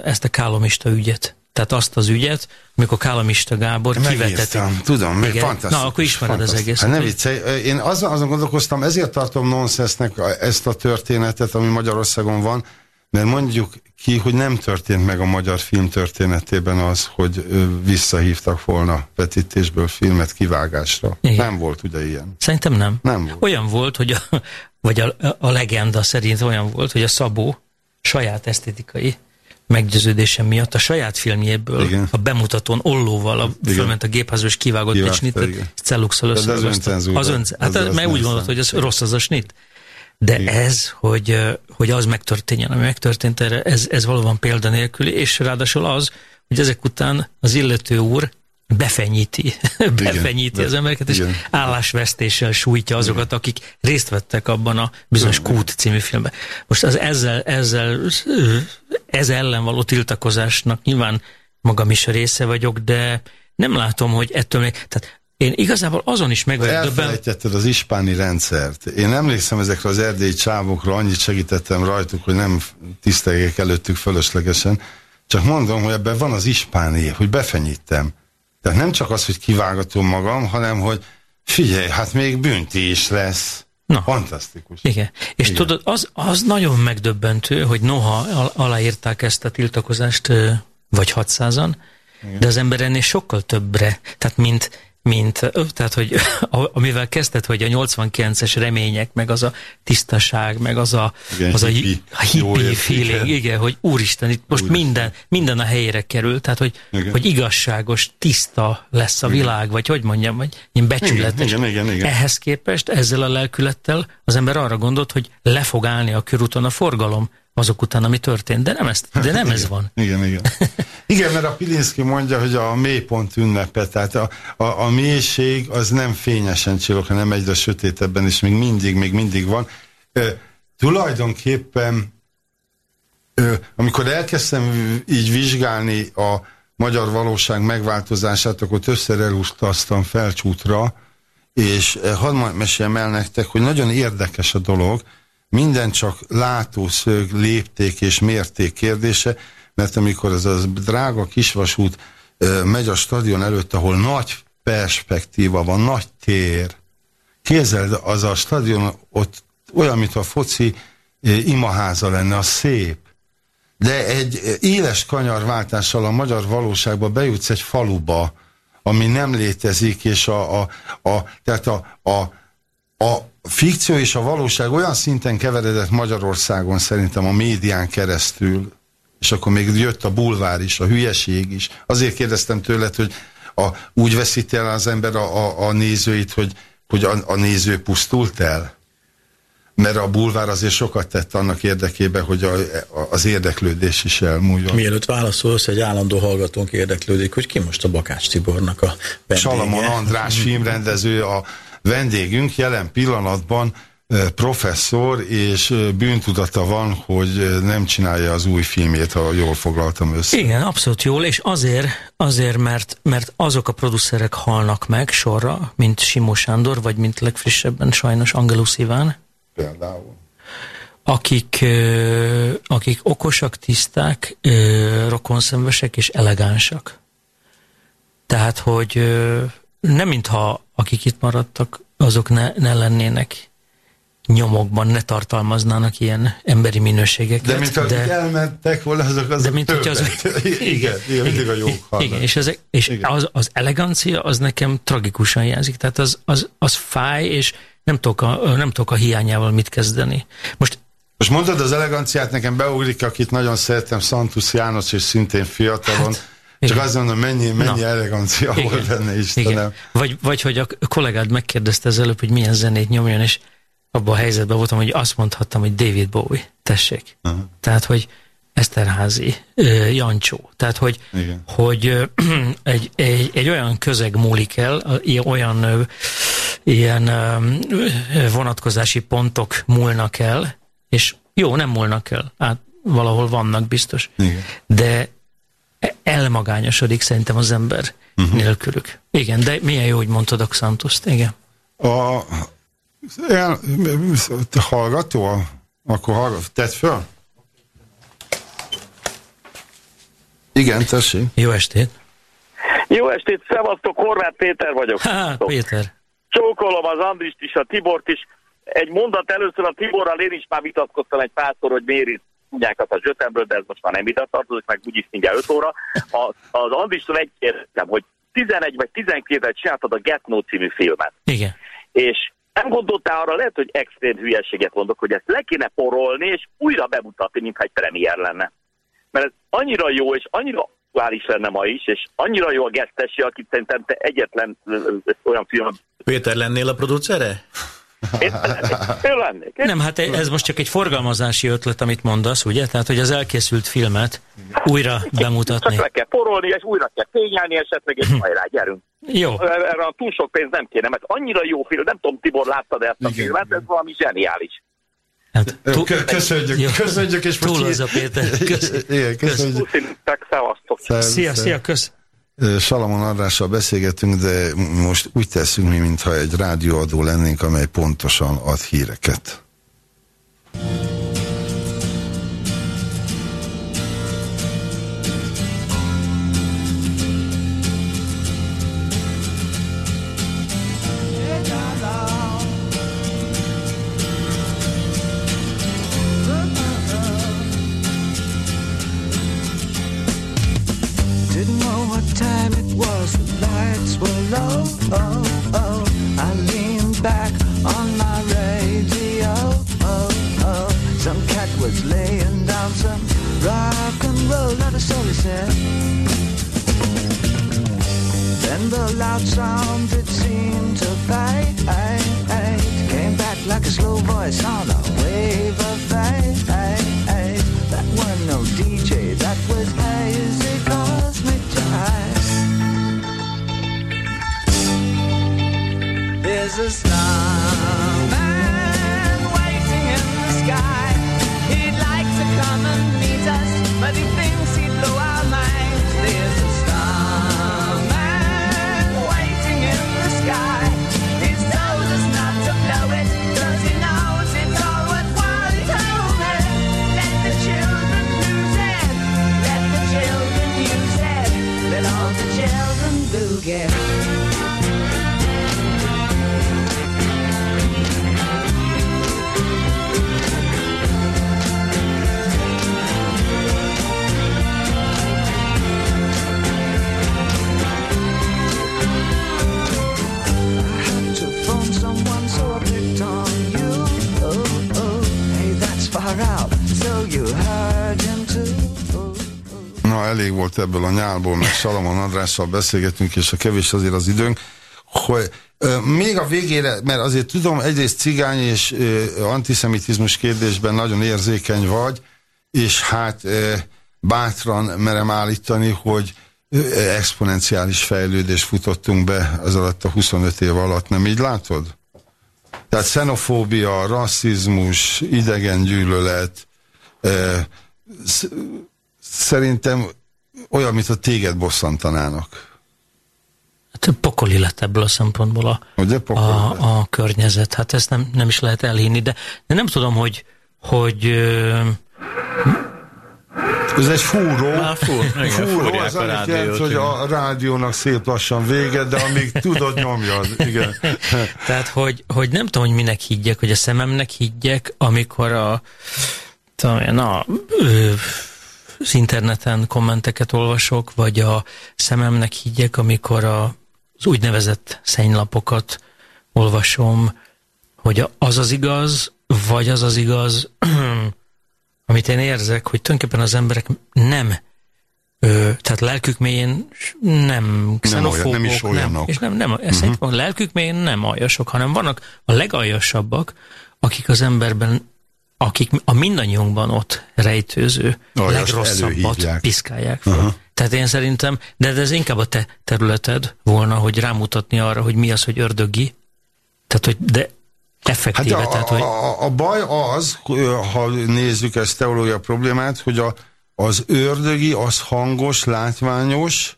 ezt a kálomista ügyet. Tehát azt az ügyet, amikor Kálamista Gábor kivetett. Tudom, még fantasztikus. Na, akkor ismered az egész. Hát ne viccelj, én azon, azon gondolkoztam, ezért tartom nonsensnek ezt a történetet, ami Magyarországon van, mert mondjuk ki, hogy nem történt meg a magyar film történetében az, hogy visszahívtak volna vetítésből filmet kivágásra. Igen. Nem volt ugye ilyen. Szerintem nem. Nem volt. Olyan volt, hogy a, vagy a, a legenda szerint olyan volt, hogy a Szabó saját esztétikai meggyőződésem miatt a saját filmjéből igen. a bemutatón ollóval a, fölment a gépházba és kivágott Kiválta, egy snittet, celluxal össze. Az ön, hát az mert úgy gondolt, hogy ez rossz az a snit. De igen. ez, hogy, hogy az megtörténjen, ami megtörtént, erre, ez, ez valóban példanélküli, és ráadásul az, hogy ezek után az illető úr befenyíti, befenyíti az embereket, és igen. állásvesztéssel sújtja azokat, akik részt vettek abban a bizonyos Kút című filmben. Most az ezzel, ezzel, ez ellen való tiltakozásnak nyilván magam is a része vagyok, de nem látom, hogy ettől még, tehát én igazából azon is meg vagyok Elfelejtetted az ispáni rendszert. Én emlékszem ezekre az erdélyi csávokra, annyit segítettem rajtuk, hogy nem tiszteljék előttük fölöslegesen. Csak mondom, hogy ebben van az ispáni, hogy befenyítem. Tehát nem csak az, hogy kivágatom magam, hanem hogy figyelj, hát még bünti is lesz. Na. Fantasztikus. Igen. És Igen. tudod, az, az nagyon megdöbbentő, hogy noha aláírták ezt a tiltakozást, vagy 600-an, de az ember ennél sokkal többre, tehát mint mint, tehát, hogy amivel kezdted, hogy a 89-es remények, meg az a tisztaság, meg az a, igen, az hippie, a hippie feeling, igen. igen, hogy úristen, itt most úristen. minden, minden a helyére kerül, tehát, hogy, hogy igazságos, tiszta lesz a világ, igen. vagy hogy mondjam, vagy ilyen becsületes. Igen, igen, igen, igen. Ehhez képest, ezzel a lelkülettel az ember arra gondolt, hogy le fog állni a körúton a forgalom, azok után, ami történt. De nem, ezt, de nem ez van. Igen, igen. Igen, mert a Pilinszki mondja, hogy a mélypont ünnepe, tehát a, a, a mélység az nem fényesen csillog, hanem egyre sötétebben, és még mindig, még mindig van. Ö, tulajdonképpen, ö, amikor elkezdtem így vizsgálni a magyar valóság megváltozását, akkor többször elúsztaztam felcsútra, és hadd meséljem el nektek, hogy nagyon érdekes a dolog, minden csak látószög, lépték és mérték kérdése, mert amikor ez a drága kisvasút megy a stadion előtt, ahol nagy perspektíva van, nagy tér, kézzel az a stadion ott olyan, mint a foci imaháza lenne, a szép. De egy éles kanyarváltással a magyar valóságba bejutsz egy faluba, ami nem létezik, és a, a, a, tehát a, a, a fikció és a valóság olyan szinten keveredett Magyarországon szerintem a médián keresztül, és akkor még jött a bulvár is, a hülyeség is. Azért kérdeztem tőled, hogy a, úgy veszít el az ember a, a, a nézőit, hogy, hogy a, a néző pusztult el? Mert a bulvár azért sokat tett annak érdekében, hogy a, a, az érdeklődés is elmúljon. Mielőtt válaszolsz, egy állandó hallgatónk érdeklődik, hogy ki most a Bakács Tibornak a vendége. Salamon András filmrendező, a vendégünk jelen pillanatban professzor, és bűntudata van, hogy nem csinálja az új filmjét, ha jól foglaltam össze. Igen, abszolút jól, és azért, azért mert, mert azok a producerek halnak meg sorra, mint Simó Sándor, vagy mint legfrissebben sajnos Angelus Iván. Például. Akik, akik okosak, tiszták, rokonszenvesek és elegánsak. Tehát, hogy nem mintha akik itt maradtak, azok ne, ne lennének nyomokban ne tartalmaznának ilyen emberi minőségeket. De mint akik de, elmentek volna, azok azok de mint hogy az, igen, igen, mindig a jók Igen, és, ezek, és igen. Az, az elegancia az nekem tragikusan jelzik, tehát az, az, az fáj, és nem tudok, a, nem tudok a hiányával mit kezdeni. Most Most mondod az eleganciát, nekem beugrik, akit nagyon szeretem, Santus János, és szintén fiatalon. Hát, csak igen. azt mondom, mennyi, mennyi Na. elegancia igen. volt benne, Istenem. Igen. Vagy, vagy hogy a kollégád megkérdezte az előbb, hogy milyen zenét nyomjon, és abban a helyzetben voltam, hogy azt mondhattam, hogy David Bowie, tessék. -huh. Tehát, hogy Eszterházi, Jancsó. Tehát, hogy, Igen. hogy egy, egy, egy olyan közeg múlik el, olyan ilyen vonatkozási pontok múlnak el, és jó, nem múlnak el, hát valahol vannak biztos, Igen. de elmagányosodik szerintem az ember uh -huh. nélkülük. Igen, de milyen jó, hogy mondtad a Xantoszt, igen. A, el, hallgató, akkor hallgat, tedd föl. Igen, tessék. Jó estét. Jó estét, szevasztok, Horváth Péter vagyok. Ha, Péter. Csókolom az Andrist is, a Tibort is. Egy mondat először a Tiborral én is már vitatkoztam egy párszor, hogy miért tudjákat a zsötemből, de ez most már nem ide tartozik, meg úgyis mindjárt 5 óra. A, az Andristól egy kérdezem, hogy 11 vagy 12 et csináltad a Get No című filmet. Igen. És nem gondoltál arra, lehet, hogy extrém hülyeséget mondok, hogy ezt le kéne porolni, és újra bemutatni, mintha egy premier lenne mert ez annyira jó, és annyira aktuális lenne ma is, és annyira jó a gesztesi, akit szerintem te egyetlen olyan film... Péter lennél a producere? Én, én lennék. Én nem, hát ez most csak egy forgalmazási ötlet, amit mondasz, ugye? Tehát, hogy az elkészült filmet újra bemutatni. Csak le kell porolni, és újra kell fényelni esetleg, és majd rá, gyerünk. Jó. Erre a túl sok pénz nem kéne, mert annyira jó film, nem tudom, Tibor láttad ezt a filmet, ez valami zseniális. Hát, túl, köszönjük, jó, köszönjük, és most... Túl az a Péter. Kösz, igen, köszönjük. Szia, szia, kösz. Salamon Andrással beszélgetünk, de most úgy teszünk mi, mintha egy rádióadó lennénk, amely pontosan ad híreket. Sheldon Boogie. Volt ebből a nyálból, meg Salamon Andrással beszélgetünk, és a kevés azért az időnk, hogy még a végére, mert azért tudom, egyrészt cigány és antiszemitizmus kérdésben nagyon érzékeny vagy, és hát bátran merem állítani, hogy exponenciális fejlődés futottunk be az alatt a 25 év alatt, nem így látod? Tehát xenofóbia, rasszizmus, idegen gyűlölet, szerintem olyan, mint a téged bosszantanának. Hát pokoli lett ebből a szempontból a, Ugye, a, a környezet. Hát ezt nem, nem is lehet elhinni, de, de nem tudom, hogy, hogy ez egy fúró. Már fúr, igen, fúró az annyit jelent, hogy a rádiónak szép lassan vége, de amíg tudod, nyomjad. Igen. Tehát, hogy, hogy nem tudom, hogy minek higgyek, hogy a szememnek higgyek, amikor a, tudom, na, ö, az interneten kommenteket olvasok, vagy a szememnek higgyek, amikor a, az úgynevezett szennlapokat olvasom, hogy az az igaz, vagy az az igaz, amit én érzek, hogy tulajdonképpen az emberek nem Ö, tehát lelkük mélyén nem xenofóbok, nem, olyan, nem is olyanok. Nem, és nem, nem, uh-huh. szerintem a lelkük mélyén nem aljasok, hanem vannak a legaljasabbak, akik az emberben, akik a mindannyiunkban ott rejtőző Aljas legrosszabbat előhívják. piszkálják fel. Uh-huh. Tehát én szerintem, de ez inkább a te területed volna, hogy rámutatni arra, hogy mi az, hogy ördögi. Tehát, hogy de effektíve. Hát a, tehát, hogy... a, a baj az, ha nézzük ezt teológia problémát, hogy a az ördögi, az hangos, látványos,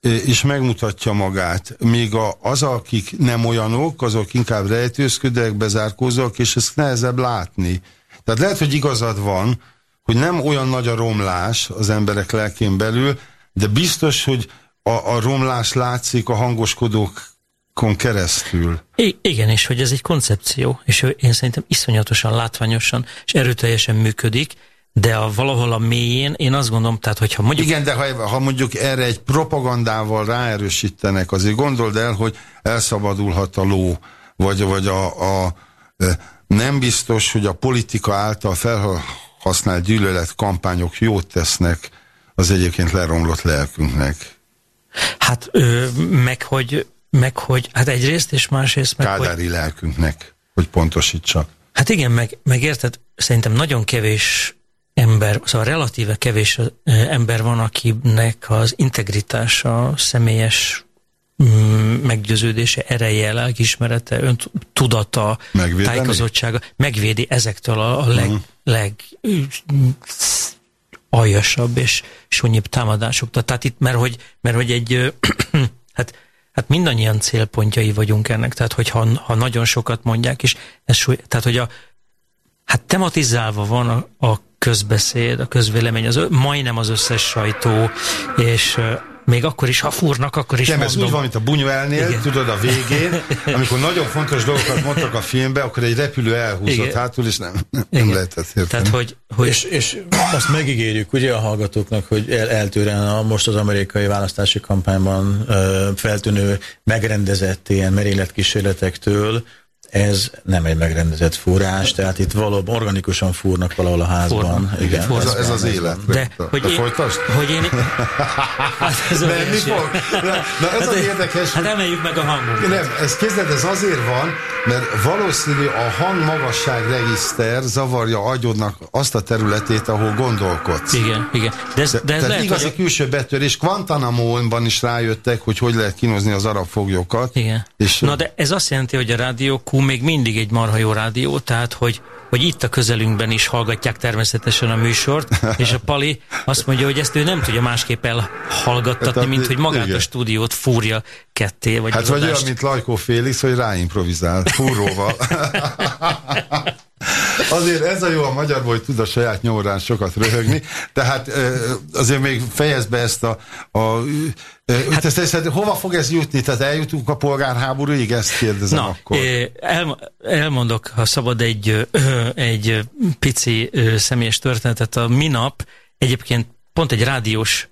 és megmutatja magát. Míg a, az, akik nem olyanok, azok inkább rejtőzködőek, bezárkózóak, és ezt nehezebb látni. Tehát lehet, hogy igazad van, hogy nem olyan nagy a romlás az emberek lelkén belül, de biztos, hogy a, a romlás látszik a hangoskodókon keresztül. I igen, és hogy ez egy koncepció, és én szerintem iszonyatosan látványosan és erőteljesen működik, de a, valahol a mélyén én azt gondolom, tehát hogyha mondjuk... Igen, de ha, ha mondjuk erre egy propagandával ráerősítenek, azért gondold el, hogy elszabadulhat a ló, vagy, vagy a, a nem biztos, hogy a politika által felhasznált gyűlölet kampányok jót tesznek az egyébként leromlott lelkünknek. Hát ö, meg, hogy, meg hogy, hát egyrészt és másrészt meg, Kádári hogy... lelkünknek, hogy pontosítsak. Hát igen, meg, meg érted, szerintem nagyon kevés ember, szóval relatíve kevés ember van, akinek az integritása, személyes meggyőződése, ereje, lelkismerete, öntudata, tájékozottsága megvédi ezektől a, a leg, uh-huh. leg aljasabb és sunyibb támadásoktól. Tehát itt, mert hogy, mert hogy egy, hát, hát mindannyian célpontjai vagyunk ennek, tehát hogyha ha nagyon sokat mondják, és ez tehát hogy a, hát tematizálva van a, a közbeszéd, a közvélemény, az, majdnem az összes sajtó, és még akkor is, ha fúrnak, akkor is Nem, mondom. ez úgy van, mint a Bunyuelnél, Igen. tudod, a végén, amikor nagyon fontos dolgokat mondtak a filmbe, akkor egy repülő elhúzott Igen. hátul, és nem, nem lehetett érteni. Tehát, hogy, hogy... És, és azt megígérjük ugye a hallgatóknak, hogy el, eltőren a, most az amerikai választási kampányban ö, feltűnő megrendezett ilyen merényletkísérletektől, ez nem egy megrendezett fúrás, tehát itt valóban organikusan fúrnak valahol a házban. Fúrnak. Igen, ez, ez, ez az élet. De, hogy én, folytasd? Hogy én... Hát ez nem, mi fog? Na, ez hát, az érdekes. Hát emeljük meg a hangunkat. Nem, ez kézled, ez azért van, mert valószínű a hang magasság regiszter zavarja agyodnak azt a területét, ahol gondolkodsz. Igen, igen. De ez, de ez tehát lehet, igazi hogy... külső betörés. Guantanamo-ban is rájöttek, hogy hogy lehet kínozni az arab foglyokat. Igen. És Na de ez azt jelenti, hogy a rádió Q még mindig egy marha jó rádió, tehát hogy hogy itt a közelünkben is hallgatják természetesen a műsort, és a Pali azt mondja, hogy ezt ő nem tudja másképp elhallgattatni, hát, mint hogy magát igen. a stúdiót fúrja ketté. Vagy hát vagy olyan, mint Lajkó Félix, hogy ráimprovizál, fúróval. Azért ez a jó a magyar, hogy tud a saját nyomorán sokat röhögni, tehát azért még fejezd be ezt a, a Hát, ezt, ezt, ezt, hova fog ez jutni? Tehát eljutunk a polgárháborúig? Ezt kérdezem na, akkor. El, elmondok, ha szabad, egy, egy pici személyes történetet. A minap egyébként pont egy rádiós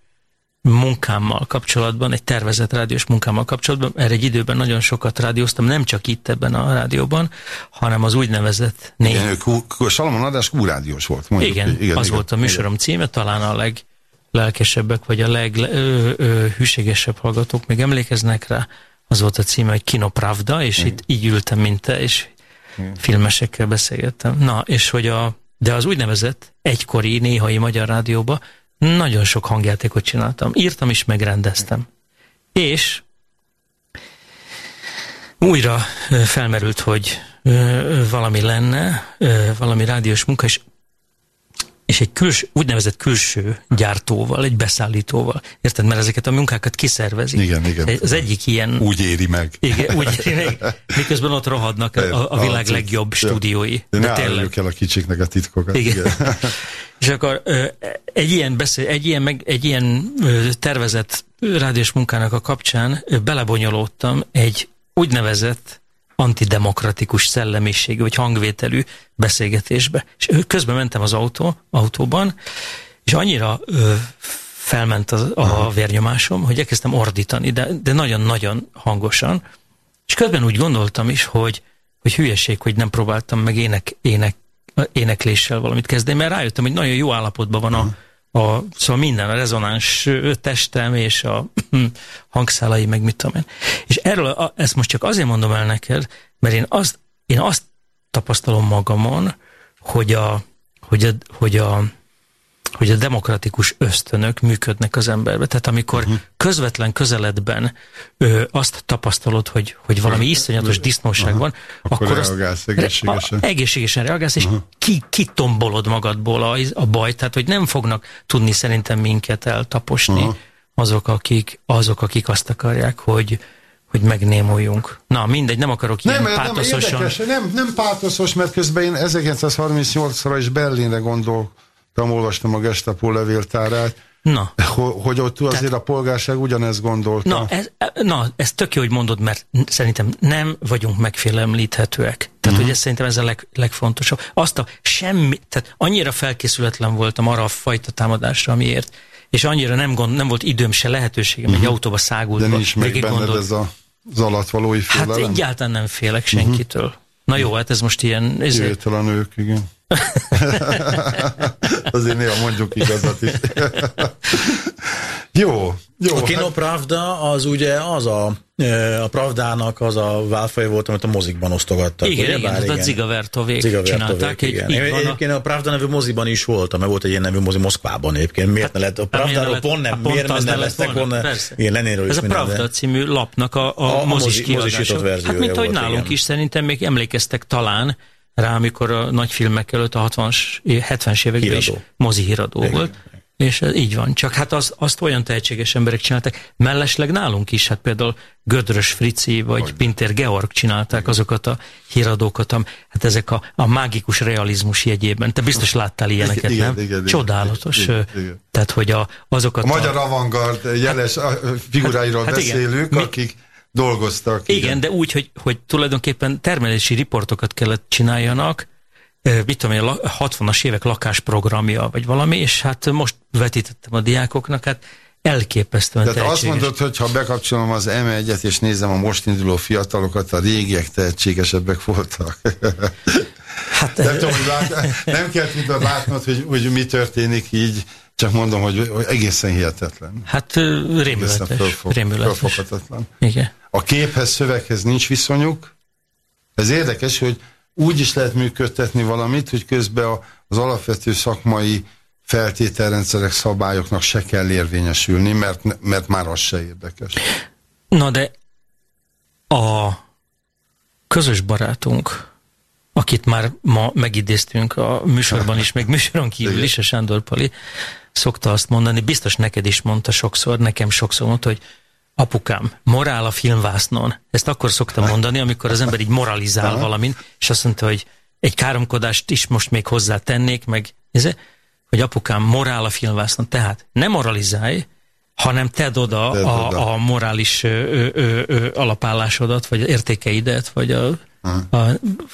munkámmal kapcsolatban, egy tervezett rádiós munkámmal kapcsolatban, erre egy időben nagyon sokat rádióztam, nem csak itt ebben a rádióban, hanem az úgynevezett négy. Salomon Adás kúrádiós volt. Mondjuk, igen, igen, az igen, volt a műsorom igen. címe, talán a leglelkesebbek, vagy a leghűségesebb hallgatók még emlékeznek rá, az volt a címe, hogy Kino Pravda, és igen. itt így ültem, mint te, és igen. filmesekkel beszélgettem. Na, és hogy a, de az úgynevezett egykori néhai magyar rádióba nagyon sok hangjátékot csináltam. Írtam is, megrendeztem. És újra felmerült, hogy valami lenne, valami rádiós munka, és és egy küls, úgynevezett külső gyártóval, egy beszállítóval. Érted? Mert ezeket a munkákat kiszervezik. Igen, igen. Az egyik ilyen... Úgy éri meg. Igen, úgy éri meg. Miközben ott rohadnak a, a világ legjobb stúdiói. De, De tényleg. el a kicsiknek a titkokat. Igen. igen. és akkor egy ilyen, beszél, egy ilyen, meg, egy ilyen tervezett rádiós munkának a kapcsán belebonyolódtam egy úgynevezett antidemokratikus szellemiségű vagy hangvételű beszélgetésbe. És közben mentem az autó, autóban, és annyira ö, felment az, a vérnyomásom, hogy elkezdtem ordítani, de, de nagyon-nagyon hangosan. És közben úgy gondoltam is, hogy, hogy hülyeség, hogy nem próbáltam meg ének, ének, énekléssel valamit kezdeni, mert rájöttem, hogy nagyon jó állapotban van a, a szóval minden, a rezonáns testem és a hangszálai, meg mit tudom én. És erről, a, ezt most csak azért mondom el neked, mert én azt, én azt tapasztalom magamon, hogy a, hogy a, hogy a hogy a demokratikus ösztönök működnek az emberbe. Tehát amikor uh-huh. közvetlen közeledben ö, azt tapasztalod, hogy, hogy valami iszonyatos disznóság uh-huh. van, akkor, akkor reagálsz egészségesen. A, egészségesen reagálsz, és uh-huh. ki, kitombolod magadból a, a baj, tehát hogy nem fognak tudni szerintem minket eltaposni uh-huh. azok, akik, azok, akik azt akarják, hogy, hogy megnémuljunk. Na, mindegy, nem akarok nem, ilyen pátoszosan... Nem, érdekes, nem, nem pátoszos, mert közben én 1938-ra is Berlinre gondol, olvastam a Gestapo levéltárát, Na. Hogy ott azért Tehát, a polgárság ugyanezt gondolta. Na ez, na, ez tök jó, hogy mondod, mert szerintem nem vagyunk megfélemlíthetőek. Tehát, uh-huh. hogy ez szerintem ez a leg, legfontosabb. Azt a semmi, tehát annyira felkészületlen voltam arra a fajta támadásra, amiért, és annyira nem, gond, nem volt időm se lehetőségem, uh-huh. egy autóba szágultva. De nincs meg benned gondol... ez a, az alatvalói félelem? Hát egyáltalán nem félek senkitől. Uh-huh. Na jó, hát ez most ilyen... Ez... a nők, igen. Azért néha mondjuk igazat is. jó, jó. A Kino hát... Pravda az ugye az a, e, a Pravdának az a válfaj volt, amit a mozikban osztogattak. Igen, ugye? igen, Bár, igen. a Zigavertovék csinálták. Egy, igen. Én, egyébként a Pravda nevű moziban is voltam, mert volt egy ilyen nevű mozi Moszkvában egyébként. Miért hát, ne lett? A Pravdáról pont nem, hát miért nem lesznek volna? Igen, Lenéről Ez a Pravda című lapnak a, a, a mozis kiadása. Hát mint ahogy nálunk is szerintem még emlékeztek talán, rá, amikor a nagy filmek előtt a 60-as, 70-es években híradó. is mozi híradó Igen. volt. És ez így van. Csak hát az, azt olyan tehetséges emberek csinálták. Mellesleg nálunk is, hát például Gödrös Frici vagy Hogy? Pinter Georg csinálták Igen. azokat a híradókat, hát ezek a, a mágikus realizmus jegyében. Te biztos láttál ilyeneket, igen, nem? Igen, Csodálatos. Igen, igen. Tehát, hogy a, azokat a... Magyar avantgard jeles hát, figuráiról hát, beszélünk, igen. akik dolgoztak. Igen, igen, de úgy, hogy, hogy tulajdonképpen termelési riportokat kellett csináljanak, mit tudom én, 60-as évek lakásprogramja, vagy valami, és hát most vetítettem a diákoknak, hát elképesztően Tehát azt mondod, hogy ha bekapcsolom az M1-et, és nézem a most induló fiatalokat, a régiek tehetségesebbek voltak. Hát, nem, tudom, hogy lát, nem kell tudnod látnod, hogy, hogy mi történik így, csak mondom, hogy, hogy egészen hihetetlen. Hát rémületes. Fölfog, rémületes. Igen. A képhez, szöveghez nincs viszonyuk. Ez érdekes, hogy úgy is lehet működtetni valamit, hogy közben az alapvető szakmai feltételrendszerek, szabályoknak se kell érvényesülni, mert, mert már az se érdekes. Na de a közös barátunk, akit már ma megidéztünk a műsorban is, meg műsoron kívül is, a Sándor Pali, szokta azt mondani, biztos neked is mondta sokszor, nekem sokszor mondta, hogy apukám, morál a filmvásznon. Ezt akkor szoktam mondani, amikor az ember így moralizál valamin, és azt mondta, hogy egy káromkodást is most még hozzá tennék, meg ez, hogy apukám, morál a filmvásznon. Tehát nem moralizálj, hanem tedd oda, tedd a, oda. a morális ö, ö, ö, alapállásodat, vagy értékeidet, vagy a, a,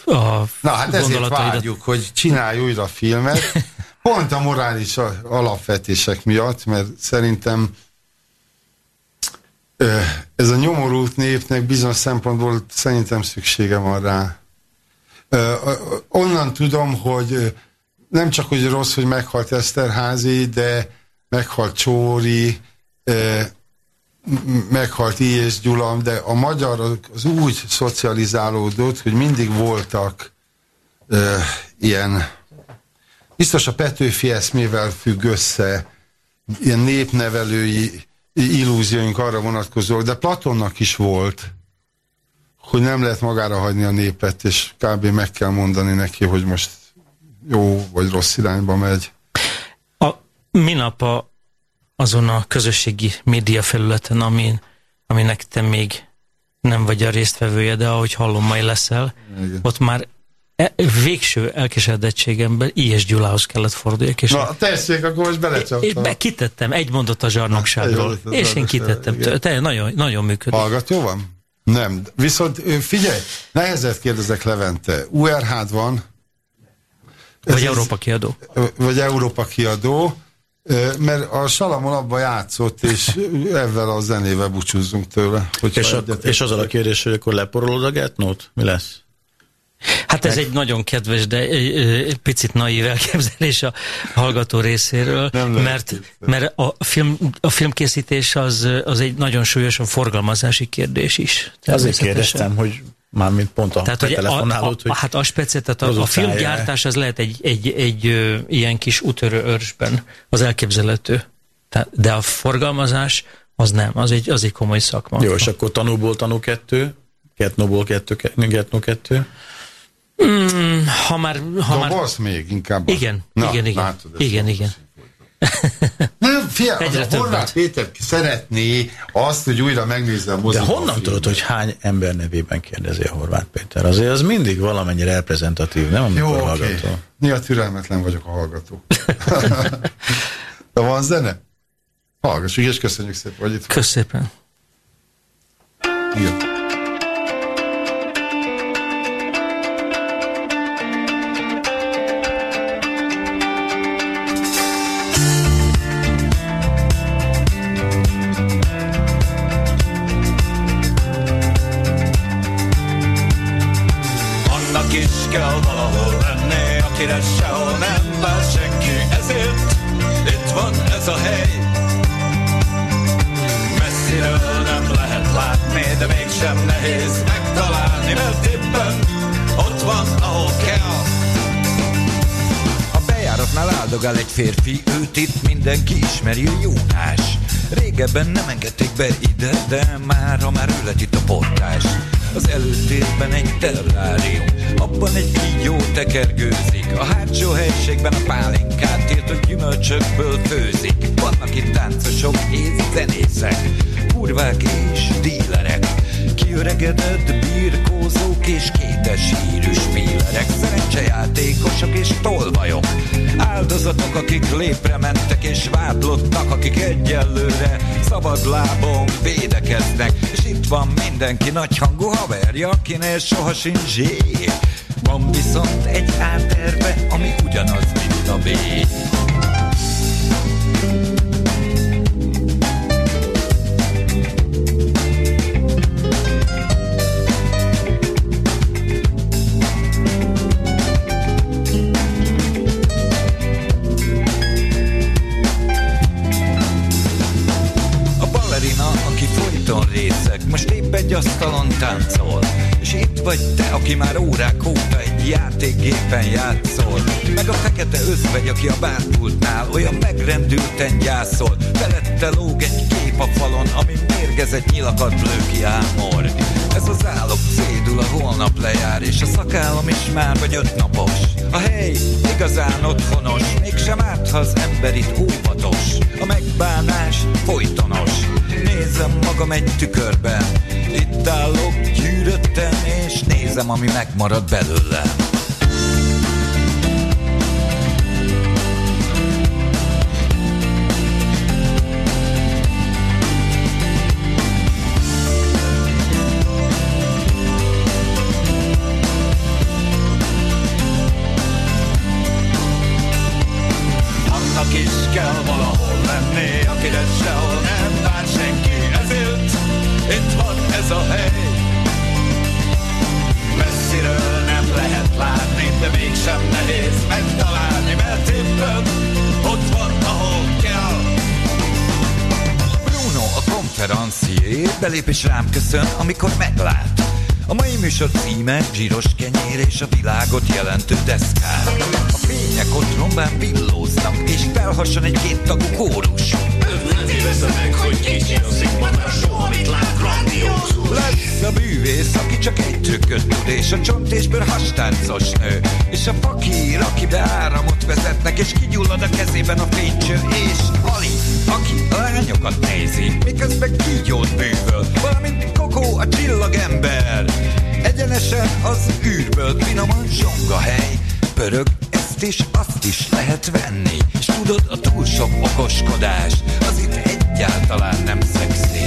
a Na hát ezért várjuk, hogy csinálj újra filmet, pont a morális alapvetések miatt, mert szerintem ez a nyomorult népnek bizonyos szempontból szerintem szüksége van rá. Onnan tudom, hogy nem csak, hogy rossz, hogy meghalt Eszterházi, de meghalt Csóri, meghalt I. és Gyula, de a magyar az úgy szocializálódott, hogy mindig voltak ilyen, biztos a Petőfi eszmével függ össze, ilyen népnevelői illúzióink arra vonatkozóak, de Platonnak is volt, hogy nem lehet magára hagyni a népet, és kb. meg kell mondani neki, hogy most jó vagy rossz irányba megy. A minap a, azon a közösségi média felületen, amin, aminek te még nem vagy a résztvevője, de ahogy hallom, majd leszel, Igen. ott már végső elkeseredettségemben I.S. Gyulához kellett forduljak. És Na, tessék, akkor most belecsaptam. Én be, kitettem egy mondat a zsarnokságról, Na, és én kitettem. Te, nagyon, nagyon működik. Hallgató van? Nem. Viszont figyelj, nehezet kérdezek Levente. URH-d van? Vagy Európa kiadó. Vagy Európa kiadó, mert a Salamon abba játszott, és ezzel a zenével búcsúzzunk tőle. És, a, és azzal a kérdés, hogy akkor leporolod a getnót? Mi lesz? Hát ez egy nagyon kedves, de picit naív elképzelés a hallgató részéről, Nem mert, mert a, film, a filmkészítés az, az egy nagyon súlyos a forgalmazási kérdés is. Azért kérdeztem, hogy Mármint pont a tehát, hogy telefonálót, a, a, Hát a speciál, tehát a, a filmgyártás az lehet egy, egy, egy, egy ilyen kis útörő őrsben, az elképzelhető. Tehát, de a forgalmazás az nem, az egy, az egy komoly szakma. Jó, és akkor tanúból tanú kettő, ketnóból kettő, ketnó kettő. Mm, ha már... Ha már... még inkább. Igen, Na, igen, igen. Látod, igen, igen. Nem, fia, Egyre a Horváth Péter szeretné azt, hogy újra megnézze a mozikat. De honnan tudod, hogy hány ember nevében kérdezi a Horváth Péter? Azért az mindig valamennyire reprezentatív, nem amikor Jó, hallgató. Okay. Néha türelmetlen vagyok a hallgató. De van zene? Hallgassuk, és köszönjük szépen, hogy itt Köszönöm szépen. Igen. Áldogál egy férfi, őt itt mindenki ismeri, a Jónás. Régebben nem engedték be ide, de mára már ő lett itt a portás. Az előtérben egy terrárium, abban egy kígyó tekergőzik. A hátsó helységben a pálinkát hogy gyümölcsökből főzik. Vannak itt táncosok és zenészek, kurvák és dílerek. Kiöregedett birkózók és kétes hírű spílerek, szerencsejátékosok és tolvajok. Áldozatok, akik lépre mentek és vádlottak, akik egyelőre szabad lábon védekeznek. És itt van mindenki nagyhangú haverja, akinél soha sincs. Van viszont egy áterve, ami ugyanaz, mint a B. vagy te, aki már órák óta egy játékgépen játszol? Meg a fekete özvegy, aki a bárpultnál olyan megrendülten gyászol. Felette lóg egy kép a falon, ami mérgezett nyilakat lő ki ámor Ez az állok cédul, a holnap lejár És a szakállam is már vagy öt napos. A hely igazán otthonos Mégsem árt, ha az ember itt óvatos. A megbánás folytonos. Nézem magam egy tükörben Itt állok gyűrötten És nézem, ami megmarad belőlem belépés rám köszön, amikor meglát. A mai műsor címe zsíros kenyér és a világot jelentő deszkár. A fények ott rombán villóznak, és felhasson egy két tagú kórus. Ne meg, hogy kicsinoszik, már soha mit lát grandiózus. Lesz a bűvész, aki csak egy trükköt tud, és a csont és bőr hastáncos nő. És a fakír, aki áramot vezetnek, és kigyullad a kezében a fénycső, és Ali, aki a lányokat nézi, miközben kígyót bűvöl, valamint Kokó a csillagember. Egyenesen az űrből finoman zsonga hely, pörög ezt is, azt is lehet venni. És tudod, a túl sok okoskodás, az itt egyáltalán nem szexi.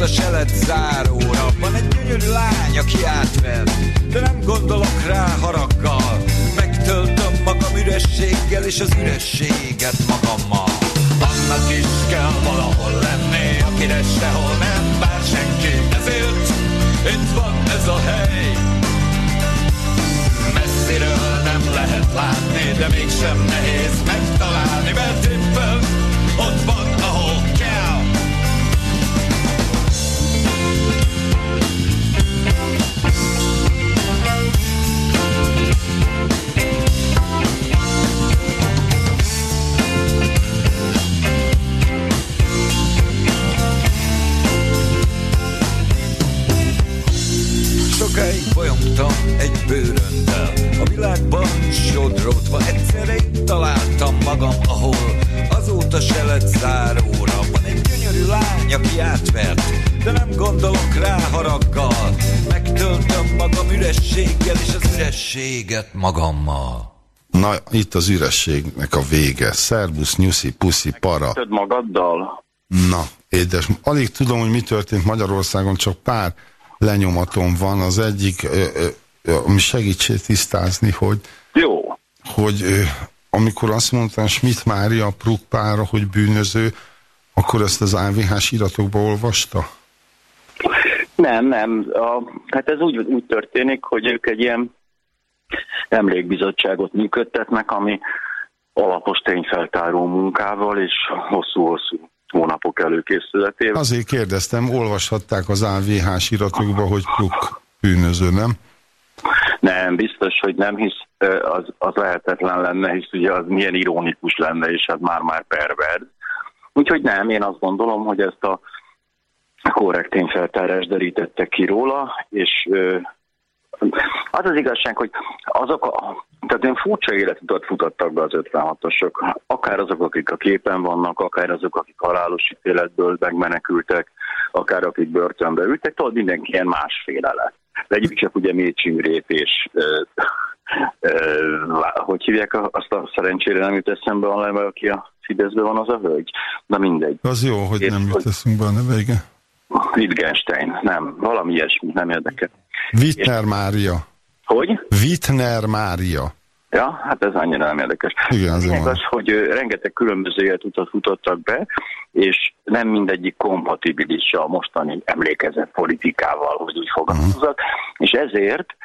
Azóta se lett záróra. Van egy gyönyörű lány, aki átver De nem gondolok rá haraggal. Megtöltöm magam ürességgel És az ürességet magammal. Annak is kell valahol lenni Akire sehol nem vár senki. Ezért itt van ez a hely. Messziről nem lehet látni De mégsem nehéz megtalálni Mert éppen ott van bolyongtam egy bőröndel A világban sodródva egyszerre itt találtam magam, ahol azóta se lett záróra Van egy gyönyörű lány, aki átvert, de nem gondolok rá haraggal Megtöltöm magam ürességgel és az ürességet magammal Na, itt az ürességnek a vége. Szerbusz, nyuszi, puszi, para. magaddal? Na, édes, alig tudom, hogy mi történt Magyarországon, csak pár lenyomatom van. Az egyik, ami segítsé tisztázni, hogy, Jó. hogy amikor azt mondtam Schmidt Mária Prukpára, hogy bűnöző, akkor ezt az AVH-s iratokba olvasta? Nem, nem. A, hát ez úgy, úgy történik, hogy ők egy ilyen emlékbizottságot működtetnek, ami alapos tényfeltáró munkával és hosszú-hosszú hónapok előkészületével. Azért kérdeztem, olvashatták az AVH-s iratokba, hogy Kruk bűnöző, nem? Nem, biztos, hogy nem, hisz az, az lehetetlen lenne, hisz ugye az milyen ironikus lenne, és hát már-már pervers. Úgyhogy nem, én azt gondolom, hogy ezt a korrekt tényfeltárás derítette ki róla, és az az igazság, hogy azok a, tehát olyan furcsa életutat futottak be az 56-osok, akár azok, akik a képen vannak, akár azok, akik halálos ítéletből megmenekültek, akár akik börtönbe ültek, tudod, mindenki ilyen másféle lett. Legyük csak ugye Mécsimrét és ö, ö, hogy hívják azt a szerencsére nem jut eszembe a neve, aki a Fideszben van az a hölgy. Na mindegy. Az jó, hogy és nem jut eszünkbe a neve, igen. Wittgenstein, nem, valami ilyesmi, nem érdekel. Wittner Mária. Hogy? Wittner Mária. Ja, hát ez annyira nem érdekes. Igen, az, az, hogy rengeteg különböző életutat futottak be, és nem mindegyik kompatibilis a mostani emlékezett politikával, hogy úgy fogalmazzak, uh-huh. és ezért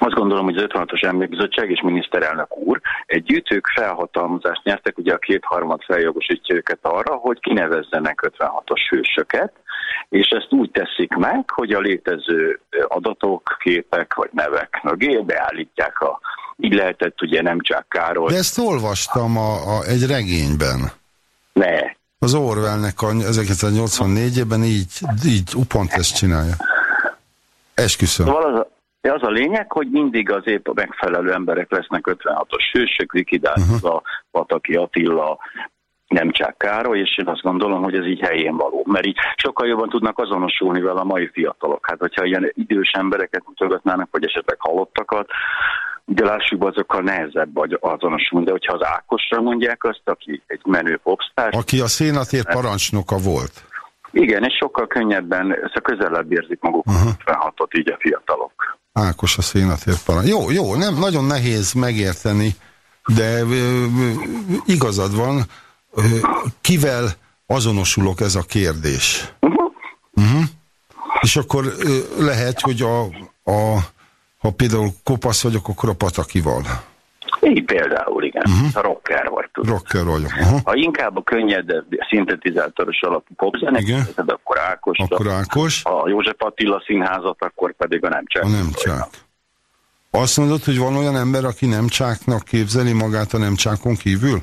azt gondolom, hogy az 56-os emlékbizottság és miniszterelnök úr együtt ők felhatalmazást nyertek, ugye a kétharmad feljogosítja őket arra, hogy kinevezzenek 56-os hősöket, és ezt úgy teszik meg, hogy a létező adatok, képek vagy nevek mögé beállítják a így lehetett ugye nem csak Károly. De ezt olvastam a, a, egy regényben. Ne. Az Orwellnek a 1984-ben így, így pont ezt csinálja. Esküszöm. Szóval az a, az a lényeg, hogy mindig az épp megfelelő emberek lesznek 56-os hősök, likidálva, uh -huh. Pataki Attila, nem csak Károly, és én azt gondolom, hogy ez így helyén való. Mert így sokkal jobban tudnak azonosulni vele a mai fiatalok. Hát, hogyha ilyen idős embereket mutogatnának, vagy esetleg halottakat, ugye lássuk, azokkal nehezebb vagy azonosulni, de hogyha az Ákosra mondják azt, aki egy menő popstar. Aki a szénatér parancsnoka volt. Igen, és sokkal könnyebben, a közelebb érzik magukat, uh -huh. ot így a fiatalok. Ákos a szénatér parancs. Jó, jó, nem, nagyon nehéz megérteni, de igazad van, kivel azonosulok ez a kérdés. Uh -huh. Uh -huh. És akkor lehet, hogy a, a, ha például kopasz vagyok, akkor a patakival. Így például, igen. Uh -huh. Rocker vagy. Tudod. Rocker vagyok. Uh -huh. Ha inkább a könnyedebb, szintetizátoros alapú popzenek, akkor Ákos. Akkor Ákos. A József Attila színházat, akkor pedig a nem csak. A nem csak. Azt mondod, hogy van olyan ember, aki nem csáknak képzeli magát a nem csákon kívül?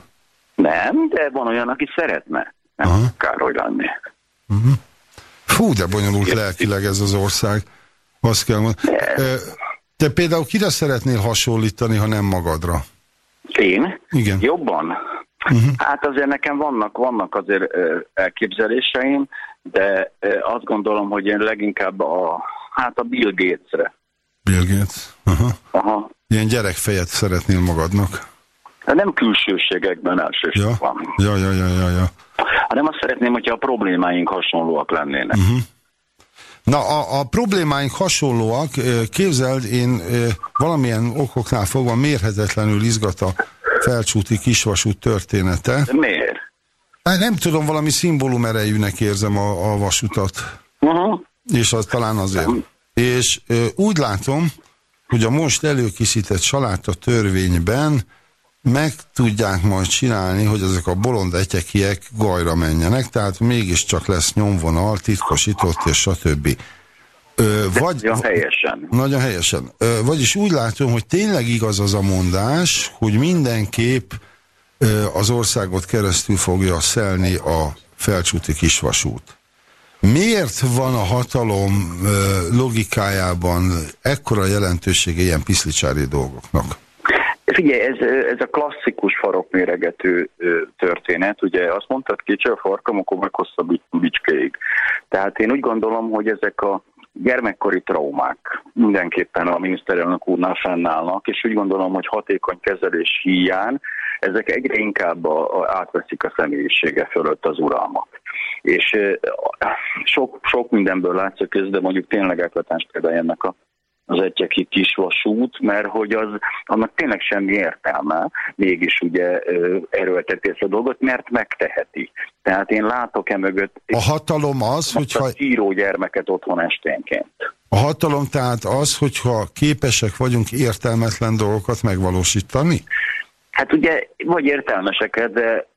Nem, de van olyan, aki szeretne. Nem Aha. Károly lenni. Uh -huh. Fú, de bonyolult lelkileg ez az ország. Azt kell mondani. Te például kire szeretnél hasonlítani, ha nem magadra? Én? Igen. Jobban? Uh-huh. Hát azért nekem vannak, vannak azért elképzeléseim, de azt gondolom, hogy én leginkább a, hát a Bill Gates-re. Bill Gates? Aha. Aha. Ilyen gyerekfejet szeretnél magadnak? De nem külsőségekben elsősorban. Ja, ja, ja, ja, ja. Hanem azt szeretném, hogyha a problémáink hasonlóak lennének. Uh-huh. Na, a, a problémáink hasonlóak. Képzeld, én valamilyen okoknál fogva mérhetetlenül izgat a felcsúti kisvasút története. De miért? Nem tudom, valami szimbólum erejűnek érzem a, a vasutat. Uh-huh. És az talán azért. És úgy látom, hogy a most előkészített saláta törvényben meg tudják majd csinálni, hogy ezek a bolond etyekiek gajra menjenek, tehát mégiscsak lesz nyomvonal, titkosított és stb. Ö, vagy, nagyon helyesen. Nagyon helyesen. Ö, vagyis úgy látom, hogy tényleg igaz az a mondás, hogy mindenképp ö, az országot keresztül fogja szelni a felcsúti kisvasút. Miért van a hatalom ö, logikájában ekkora jelentősége ilyen piszlicsári dolgoknak? Figyelj, ez, ez a klasszikus farokméregető történet. Ugye azt mondtad, kicsi a farkam, akkor meghosszabbít bicskéig. Tehát én úgy gondolom, hogy ezek a gyermekkori traumák mindenképpen a miniszterelnök úrnál fennállnak, és úgy gondolom, hogy hatékony kezelés hiány ezek egyre inkább a, a, átveszik a személyisége fölött az uralmat. És sok, sok mindenből látszik ez, de mondjuk tényleg eklatás például ennek a az egyeki kisvasút, mert hogy az, annak tényleg semmi értelme, mégis ugye erőlteti ezt a dolgot, mert megteheti. Tehát én látok e mögött... A hatalom az, hogyha... A író gyermeket otthon esténként. A hatalom tehát az, hogyha képesek vagyunk értelmetlen dolgokat megvalósítani? Hát ugye, vagy értelmeseket, de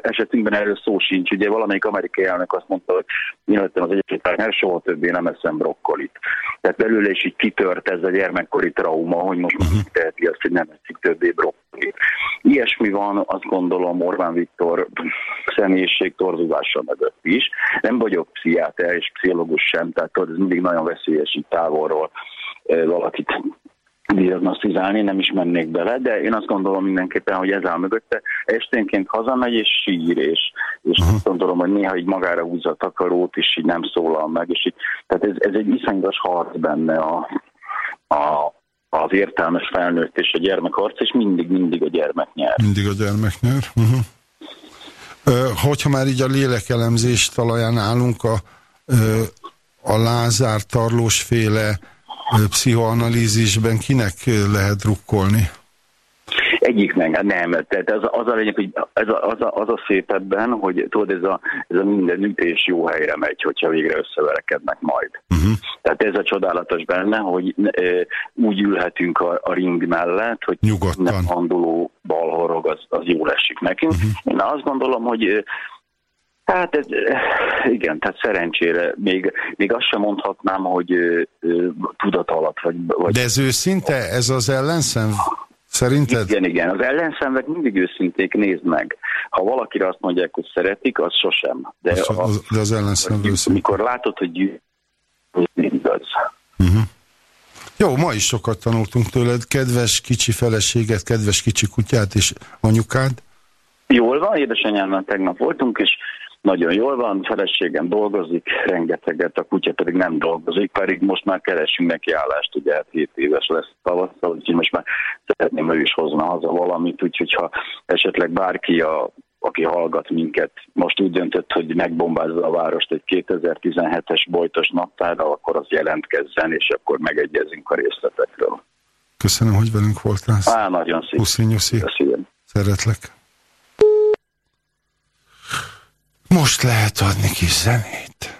esetünkben erről szó sincs. Ugye valamelyik amerikai elnök azt mondta, hogy én lettem az Egyesült soha többé nem eszem brokkolit. Tehát belőle is így kitört ez a gyermekkori trauma, hogy most uh-huh. teheti azt, hogy nem eszik többé brokkolit. Ilyesmi van, azt gondolom Orbán Viktor személyiség torzulása mögött is. Nem vagyok pszichiáter és pszichológus sem, tehát ez mindig nagyon veszélyes itt távolról valakit diagnosztizálni, nem is mennék bele, de én azt gondolom mindenképpen, hogy ez áll mögötte. Esténként hazamegy és sír, és, és uh-huh. azt gondolom, hogy néha így magára húzza a takarót, és így nem szólal meg. És így, tehát ez, ez egy iszonyos harc benne a, a, az értelmes felnőtt és a gyermekharc, és mindig-mindig a gyermek nyer. Mindig a gyermek nyer. Uh-huh. Hogyha már így a lélekelemzés talaján állunk, a, a Lázár Tarlós féle pszichoanalízisben kinek lehet rukkolni? Egyiknek, hát nem. Tehát az, az a lényeg, hogy ez a, az, a, az a szép ebben, hogy tudod, ez a, ez a minden ütés jó helyre megy, hogyha végre összeverekednek majd. Uh-huh. Tehát ez a csodálatos benne, hogy e, úgy ülhetünk a, a ring mellett, hogy Nyugodtan. nem handuló balhorog, az, az jól esik nekünk. Uh-huh. Én azt gondolom, hogy Hát ez, igen, tehát szerencsére még, még azt sem mondhatnám, hogy ö, ö, tudat alatt vagy, vagy... De ez őszinte, ez az ellenszem? Szerinted? Igen, igen. Az ellenszenvek mindig őszinték, nézd meg. Ha valakire azt mondják, hogy szeretik, az sosem. De az, a, az, de az ellenszenv őszinte. Mikor látod, hogy gyűjt, az igaz. Uh-huh. Jó, ma is sokat tanultunk tőled. Kedves kicsi feleséget, kedves kicsi kutyát és anyukád. Jól van, édesanyámmal tegnap voltunk, és nagyon jól van, feleségem dolgozik, rengeteget, a kutya pedig nem dolgozik, pedig most már keresünk neki állást, ugye hát 7 éves lesz tavasszal, úgyhogy most már szeretném ő is hozna haza valamit, úgyhogy ha esetleg bárki a aki hallgat minket, most úgy döntött, hogy megbombázza a várost egy 2017-es bojtos naptára, akkor az jelentkezzen, és akkor megegyezünk a részletekről. Köszönöm, hogy velünk voltál. Á, nagyon szép. Puszi, nyuszi. Szeretlek. Most lehet adni kis zenét.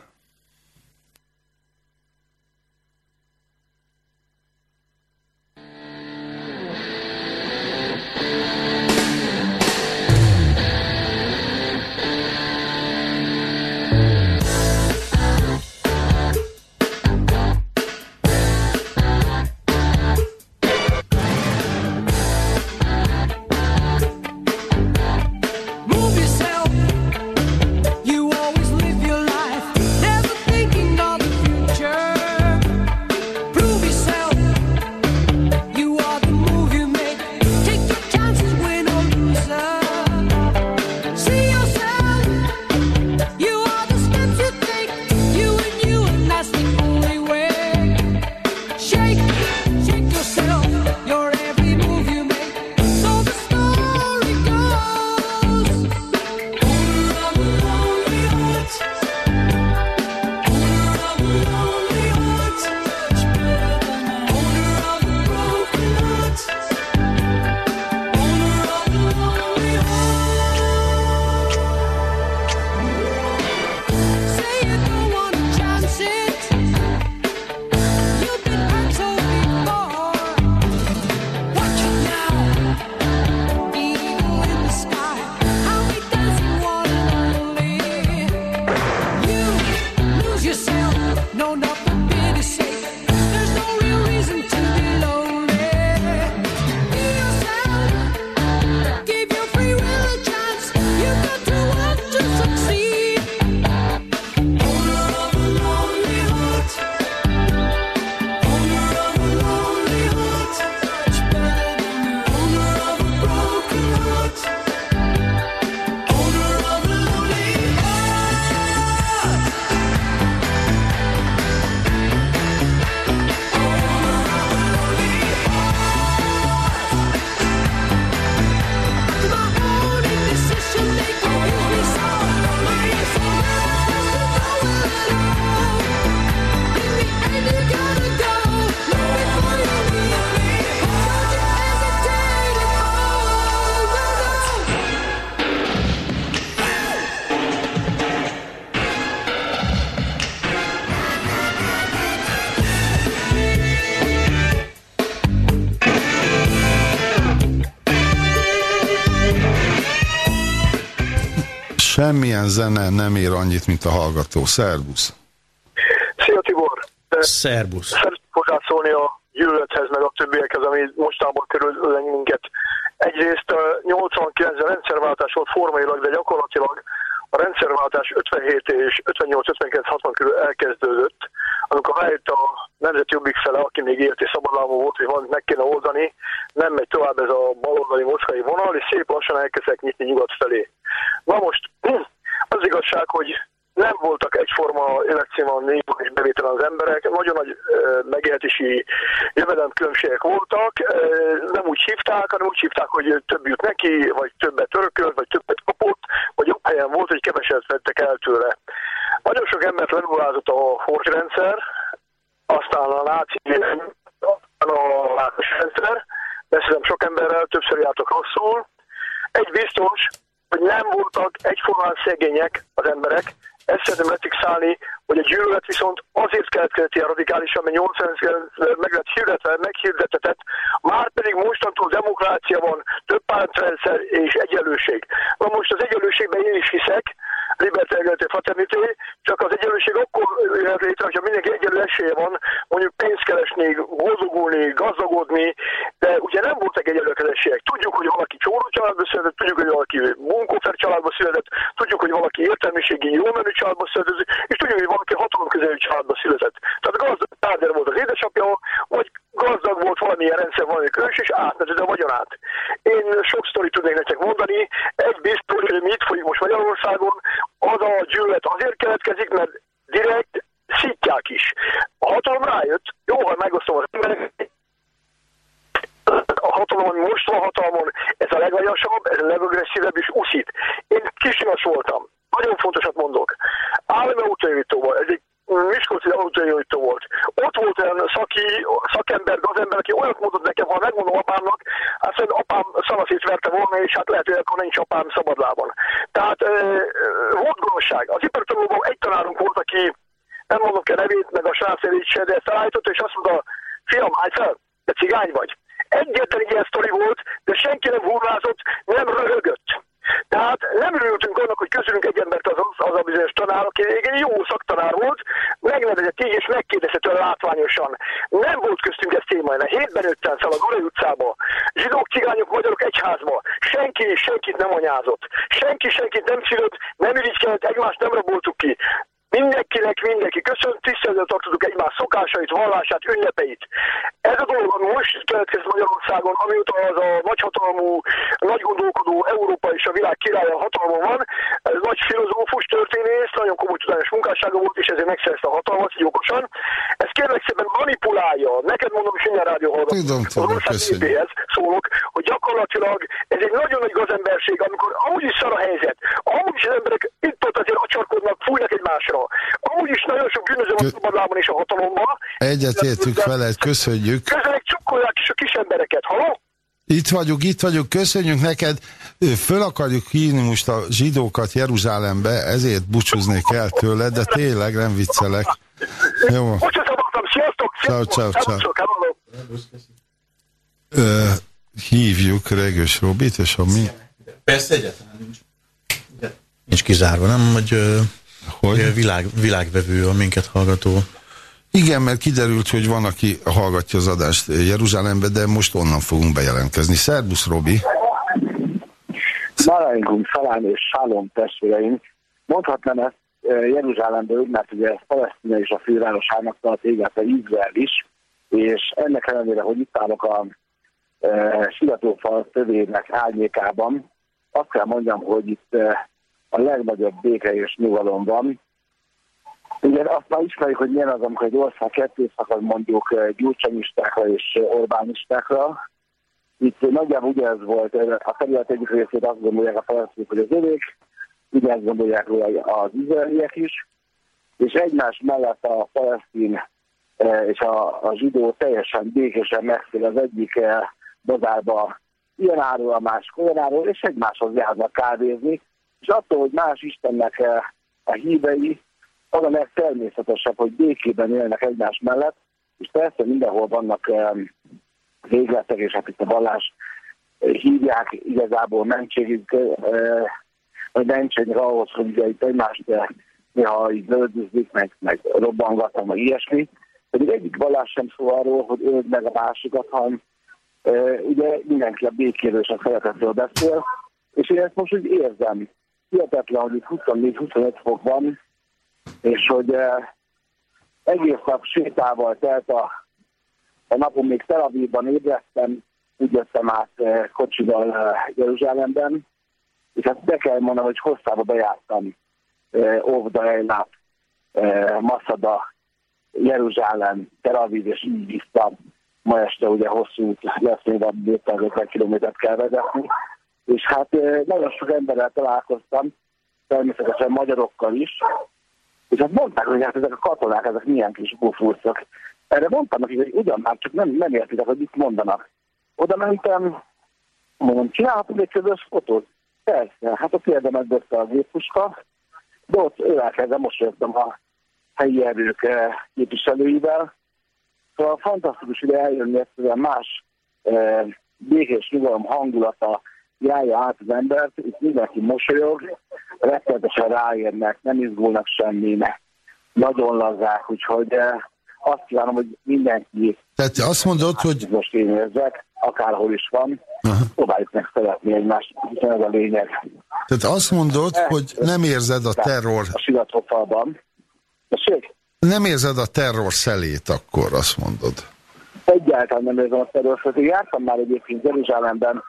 Semmilyen zene nem ér annyit, mint a hallgató. Szervusz! Szia Tibor! Szervusz! Szeretnék hozzászólni a gyűlölethez, meg a többiekhez, ami mostában körül minket. Egyrészt a 89 rendszerváltás volt formailag, de gyakorlatilag a rendszerváltás 57 és 58-59-60 körül elkezdődött, amikor rájött a nemzeti jobbik fele, aki még élt és szabadlábon volt, hogy valamit meg kéne oldani, nem megy tovább ez a baloldali moszkai vonal, és szép lassan elkezdek nyitni nyugat felé. Na most, az igazság, hogy nem voltak egyforma életszínvonal és bevétel az emberek, nagyon nagy megélhetési jövedelemkülönbségek voltak, nem úgy hívták, hanem úgy hívták, hogy több jut neki, vagy többet örökölt, vagy többet kapott, vagy jobb helyen volt, hogy keveset vettek el tőle. Nagyon sok embert lenullázott a rendszer, aztán a náci, a látos rendszer, beszélem sok emberrel, többször jártak rosszul. Egy biztos, hogy nem voltak egyformán szegények az emberek, ezt szeretném letixálni, hogy a gyűlölet viszont azért keletkezett ilyen radikálisan, mert 80 meg lett hirdetve, meghirdetetett, már pedig mostantól demokrácia van, több pártrendszer és egyenlőség. Na most az egyenlőségben én is hiszek, liberté, egyenlőté, fraternité, csak az egyenlőség akkor jöhet létre, hogyha mindenki egyenlő esélye van, mondjuk pénzt keresni, boldogulni, gazdagodni, de ugye nem voltak egyenlő esélyek. Tudjuk, hogy valaki csóró családba született, tudjuk, hogy valaki munkófer családba született, tudjuk, hogy valaki értelmiségi jó menü családba született, és tudjuk, hogy valaki hatalom közelű családba született. Tehát gazdag Táder volt az édesapja, vagy gazdag volt valamilyen rendszer, valami ős, és átment a vagyonát. Én sok sztorit tudnék nektek mondani. Egy biztos, hogy mi itt folyik most Magyarországon, az a gyűlölet azért keletkezik, mert direkt szítják is. A hatalom rájött, jó, ha megosztom az emberek, a hatalom, most van hatalmon, ez a legaljasabb, ez a legagresszívebb és uszít. Én kisinas voltam. Nagyon fontosat mondok. Állami autójavítóval, ez egy Miskolci autójajító volt. Ott volt olyan szaki, szakember, gazember, aki olyat mondott nekem, ha megmondom apámnak, hát szerintem apám szanaszét verte volna, és hát lehet, hogy akkor nincs apám szabadlában. Tehát e, volt gonoszság. Az ipartanulóban egy tanárunk volt, aki nem mondok el nevét, meg a srácevét se, de felállította, és azt mondta, fiam, állj fel, te cigány vagy. Egyetlen ilyen sztori volt, de senki nem hurrázott, nem röhögött. Tehát nem örültünk annak, hogy közülünk egy embert az, az a bizonyos tanár, aki egy jó szaktanár volt, megnevezett így, és megkérdezett olyan látványosan. Nem volt köztünk ez mert hétben nőttem fel a Gorai utcába, zsidók, cigányok, magyarok egyházba. Senki senkit nem anyázott. Senki senkit nem szülött, nem irigykedett, egymást nem raboltuk ki. Mindenkinek mindenki. Köszönöm, tiszteletben tartozunk egymás szokásait, vallását, ünnepeit. Ez a dolog, ami most keletkezik Magyarországon, amióta az a nagyhatalmú, nagy gondolkodó Európa és a világ királya hatalma van, ez nagy filozófus történész, nagyon komoly tudományos munkássága volt, és ezért megszerezte a hatalmat, jogosan. Ez kérlek szépen manipulálja, neked mondom, is minden rádió hallgatom, Tudom, tudom, ország szólok, hogy gyakorlatilag ez egy nagyon nagy gazemberség, amikor amúgy is szar a helyzet, amúgy is az emberek itt ott azért acsarkodnak, fújnak egymásra, Amúgy is nagyon sok bűnöző van szabadlábon és a hatalomban. Egyetértünk veled, köszönjük. Köszönjük, csukkolják is a kis embereket, haló? Itt vagyunk, itt vagyunk, köszönjük neked. Föl akarjuk hívni most a zsidókat Jeruzsálembe, ezért búcsúznék el tőle, de tényleg nem viccelek. Jó. sziasztok! Ciao, ciao, ciao. Ö, hívjuk Regős Robit, és a mi... Persze egyáltalán nincs. Nincs kizárva, nem, hogy hogy? Világ, világvevő a minket hallgató. Igen, mert kiderült, hogy van, aki hallgatja az adást Jeruzsálembe, de most onnan fogunk bejelentkezni. Szerbusz, Robi! Szalainkunk, Szalán és Sálom testvéreink, mondhatnám ezt Jeruzsálembe úgy, mert ugye Palesztina és a fővárosának tart égete Izrael is, és ennek ellenére, hogy itt állok a e, sivatófal tövének árnyékában, azt kell mondjam, hogy itt e, a legnagyobb béke és nyugalom van. Ugye azt már ismerjük, hogy milyen az, amikor egy ország ketté szakad mondjuk eh, gyurcsanyistákra és orbánistákra. Itt nagyjából ugyanez volt, eh, a terület egyik részét azt gondolják a palesztinok, hogy az övék, ugyanezt gondolják róla az izraeliek is, és egymás mellett a palesztin eh, és a, a zsidó teljesen békésen megfél az egyik bazárba ilyen áról, a másik olyan áról, és egymáshoz járnak kávézni, és attól, hogy más Istennek eh, a hívei, az a legtermészetesebb, hogy békében élnek egymás mellett, és persze mindenhol vannak eh, végletek, és hát itt a vallás eh, hívják igazából mentségük vagy nincsenek ahhoz, hogy ugye itt egymást néha így lődözik, meg, meg robbangatom, meg ilyesmi. Pedig egyik vallás sem szó arról, hogy öld meg a másikat, hanem ugye mindenki a békéről és a szeretetről beszél, és én ezt most úgy érzem. Hihetetlen, hogy itt 24-25 fok van, és hogy e, egész nap sétával telt a, a napon még Tel Avivban ébredtem, úgy jöttem át e, kocsival e, Jeruzsálemben, és hát be kell mondanom, hogy hosszába bejártam Óvda, Ejlát, Maszada, Jeruzsálem, Tel Aviv és így vissza. Ma este ugye hosszú út lesz, még a 250 kilométert kell vezetni. És hát nagyon sok emberrel találkoztam, természetesen magyarokkal is, és hát mondták, hogy hát ezek a katonák, ezek milyen kis bufurcok. Erre mondtam nekik, hogy ugyan már csak nem, nem értitek, hogy mit mondanak. Oda mentem, mondom, csinálhatunk egy közös fotót? Persze, hát a például a géppuska, de ott most jöttem a helyi erők eh, képviselőivel. Szóval fantasztikus ide eljönni egyszerűen más eh, békés nyugalom hangulata járja át az embert, itt mindenki mosolyog, rettenetesen ráérnek, nem izgulnak semminek, nagyon lazák, úgyhogy eh, azt kívánom, hogy mindenki... Tehát azt mondod, hogy... Most én érzek, akárhol is van, Aha. próbáljuk meg szeretni egymást, hiszen ez a lényeg. Tehát azt mondod, e, hogy nem érzed a terror... A sivatfalban. Nem érzed a terror szelét akkor, azt mondod? Egyáltalán nem érzem a terror szelét. Jártam már egyébként Jeruzsálemben,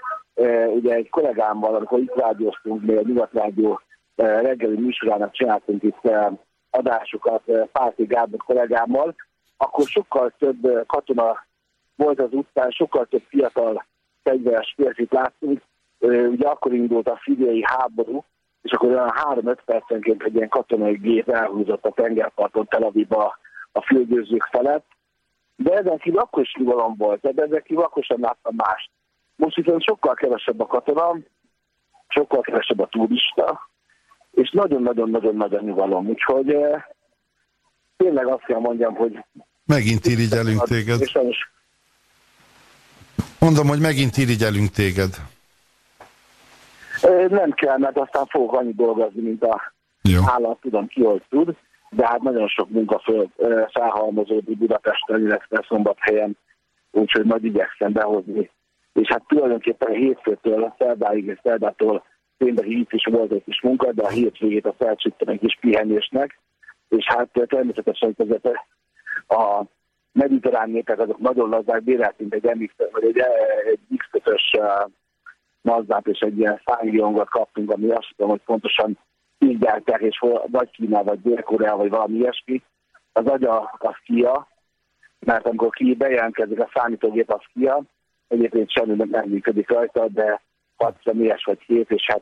ugye egy kollégámmal, amikor itt rádióztunk, még a Nyugatrádió e, reggeli műsorának csináltunk itt adásokat Párti Gábor kollégámmal, akkor sokkal több katona volt az utcán, sokkal több fiatal fegyveres férfit láttunk. Ugye akkor indult a szíriai háború, és akkor olyan 3-5 percenként egy ilyen katonai gép elhúzott a tengerparton Tel Avivba a fülgyőzők felett. De ezen kívül akkor is nyugalom volt, de ezen kívül akkor sem láttam mást. Most viszont sokkal kevesebb a katona, sokkal kevesebb a turista, és nagyon-nagyon-nagyon nagy a nyugalom. Úgyhogy eh, tényleg azt kell mondjam, hogy... Megint irigyelünk téged. És Mondom, hogy megint irigyelünk téged. Nem kell, mert aztán fogok annyi dolgozni, mint a Jó. állat, tudom ki, hogy tud, de hát nagyon sok munka föl felhalmozódik Budapesten, illetve Szombathelyen, úgyhogy majd igyekszem behozni. És hát tulajdonképpen a hétfőtől, szerdáig és szerdától tényleg itt is volt egy kis munka, de a hétvégét a felcsüttem egy kis pihenésnek, és hát természetesen között a mediterrán népek azok nagyon lazák, béreltünk egy MX, vagy egy, egy X-ös uh, Mazdát és egy ilyen szángiongot kaptunk, ami azt tudom, hogy pontosan így gyártják, és hol, vagy Kína, vagy Dél-Korea, vagy valami ilyesmi. Az agya a Kia, mert amikor ki bejelentkezik a számítógép a Kia, egyébként semmi nem működik rajta, de hat személyes vagy hét, és hát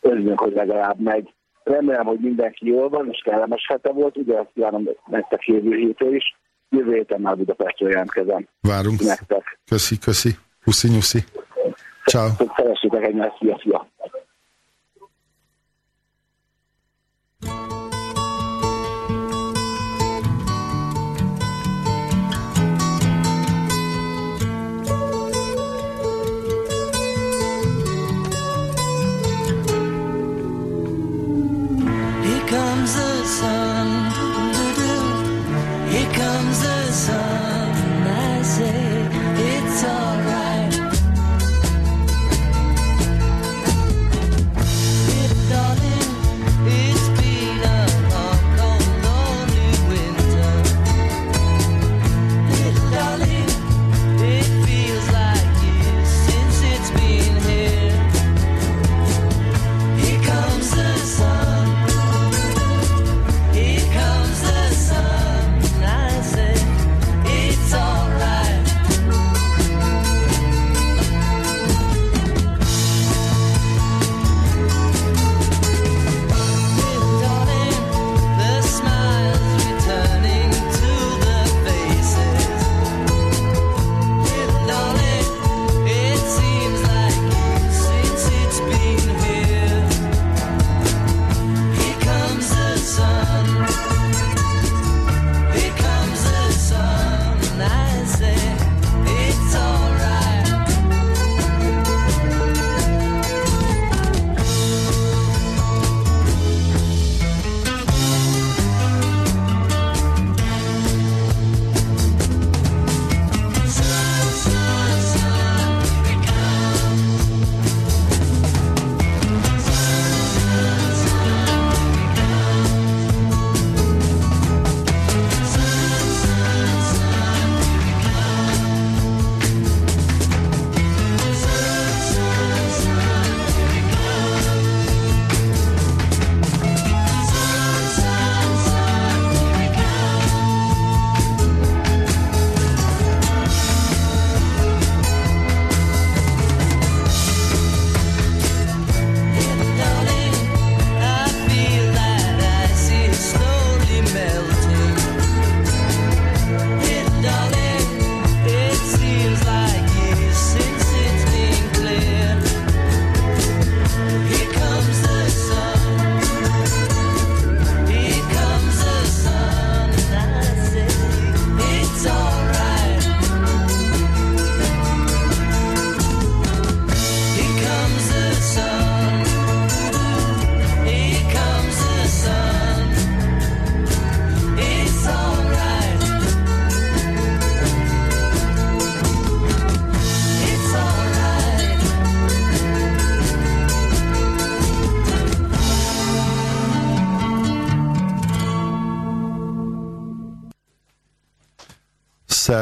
örülünk, hogy legalább megy. Remélem, hogy mindenki jól van, és kellemes hete volt, ugye azt kívánom nektek jövő hétől is. Jövő héten már Budapestről jelentkezem. Várunk. Nektek. Köszi, köszi. Puszi, nyuszi. Ciao. Szeressétek egymást, szia, szia.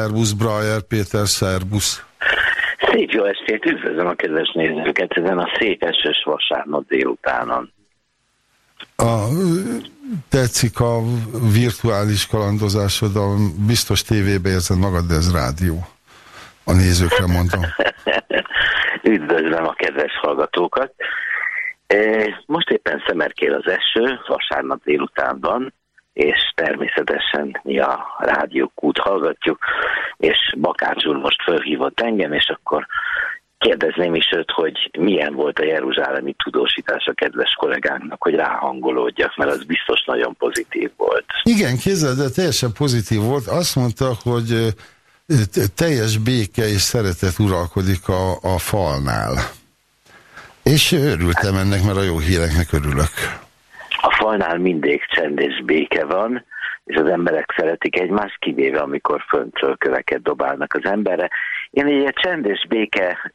Szerbusz, Brajer Péter, szerbusz. Szép jó estét, üdvözlöm a kedves nézőket ezen a szép esős vasárnap délutánon. A, tetszik a virtuális kalandozásod, a biztos tévébe érzed magad, de ez rádió. A nézőkre mondom. Üdvözlöm a kedves hallgatókat. E, most éppen szemerkél az eső, vasárnap délután van, és természetesen mi a rádiókút hallgatjuk, és Bakács úr most fölhívott engem, és akkor kérdezném is őt, hogy milyen volt a jeruzsálemi tudósítás a kedves kollégánknak, hogy ráhangolódjak, mert az biztos nagyon pozitív volt. Igen, kézzel, de teljesen pozitív volt. Azt mondta, hogy teljes béke és szeretet uralkodik a, a falnál. És örültem ennek, mert a jó híreknek örülök. A falnál mindig csend és béke van, és az emberek szeretik egymást, kivéve amikor föntről köveket dobálnak az emberre. Én egy csend és béke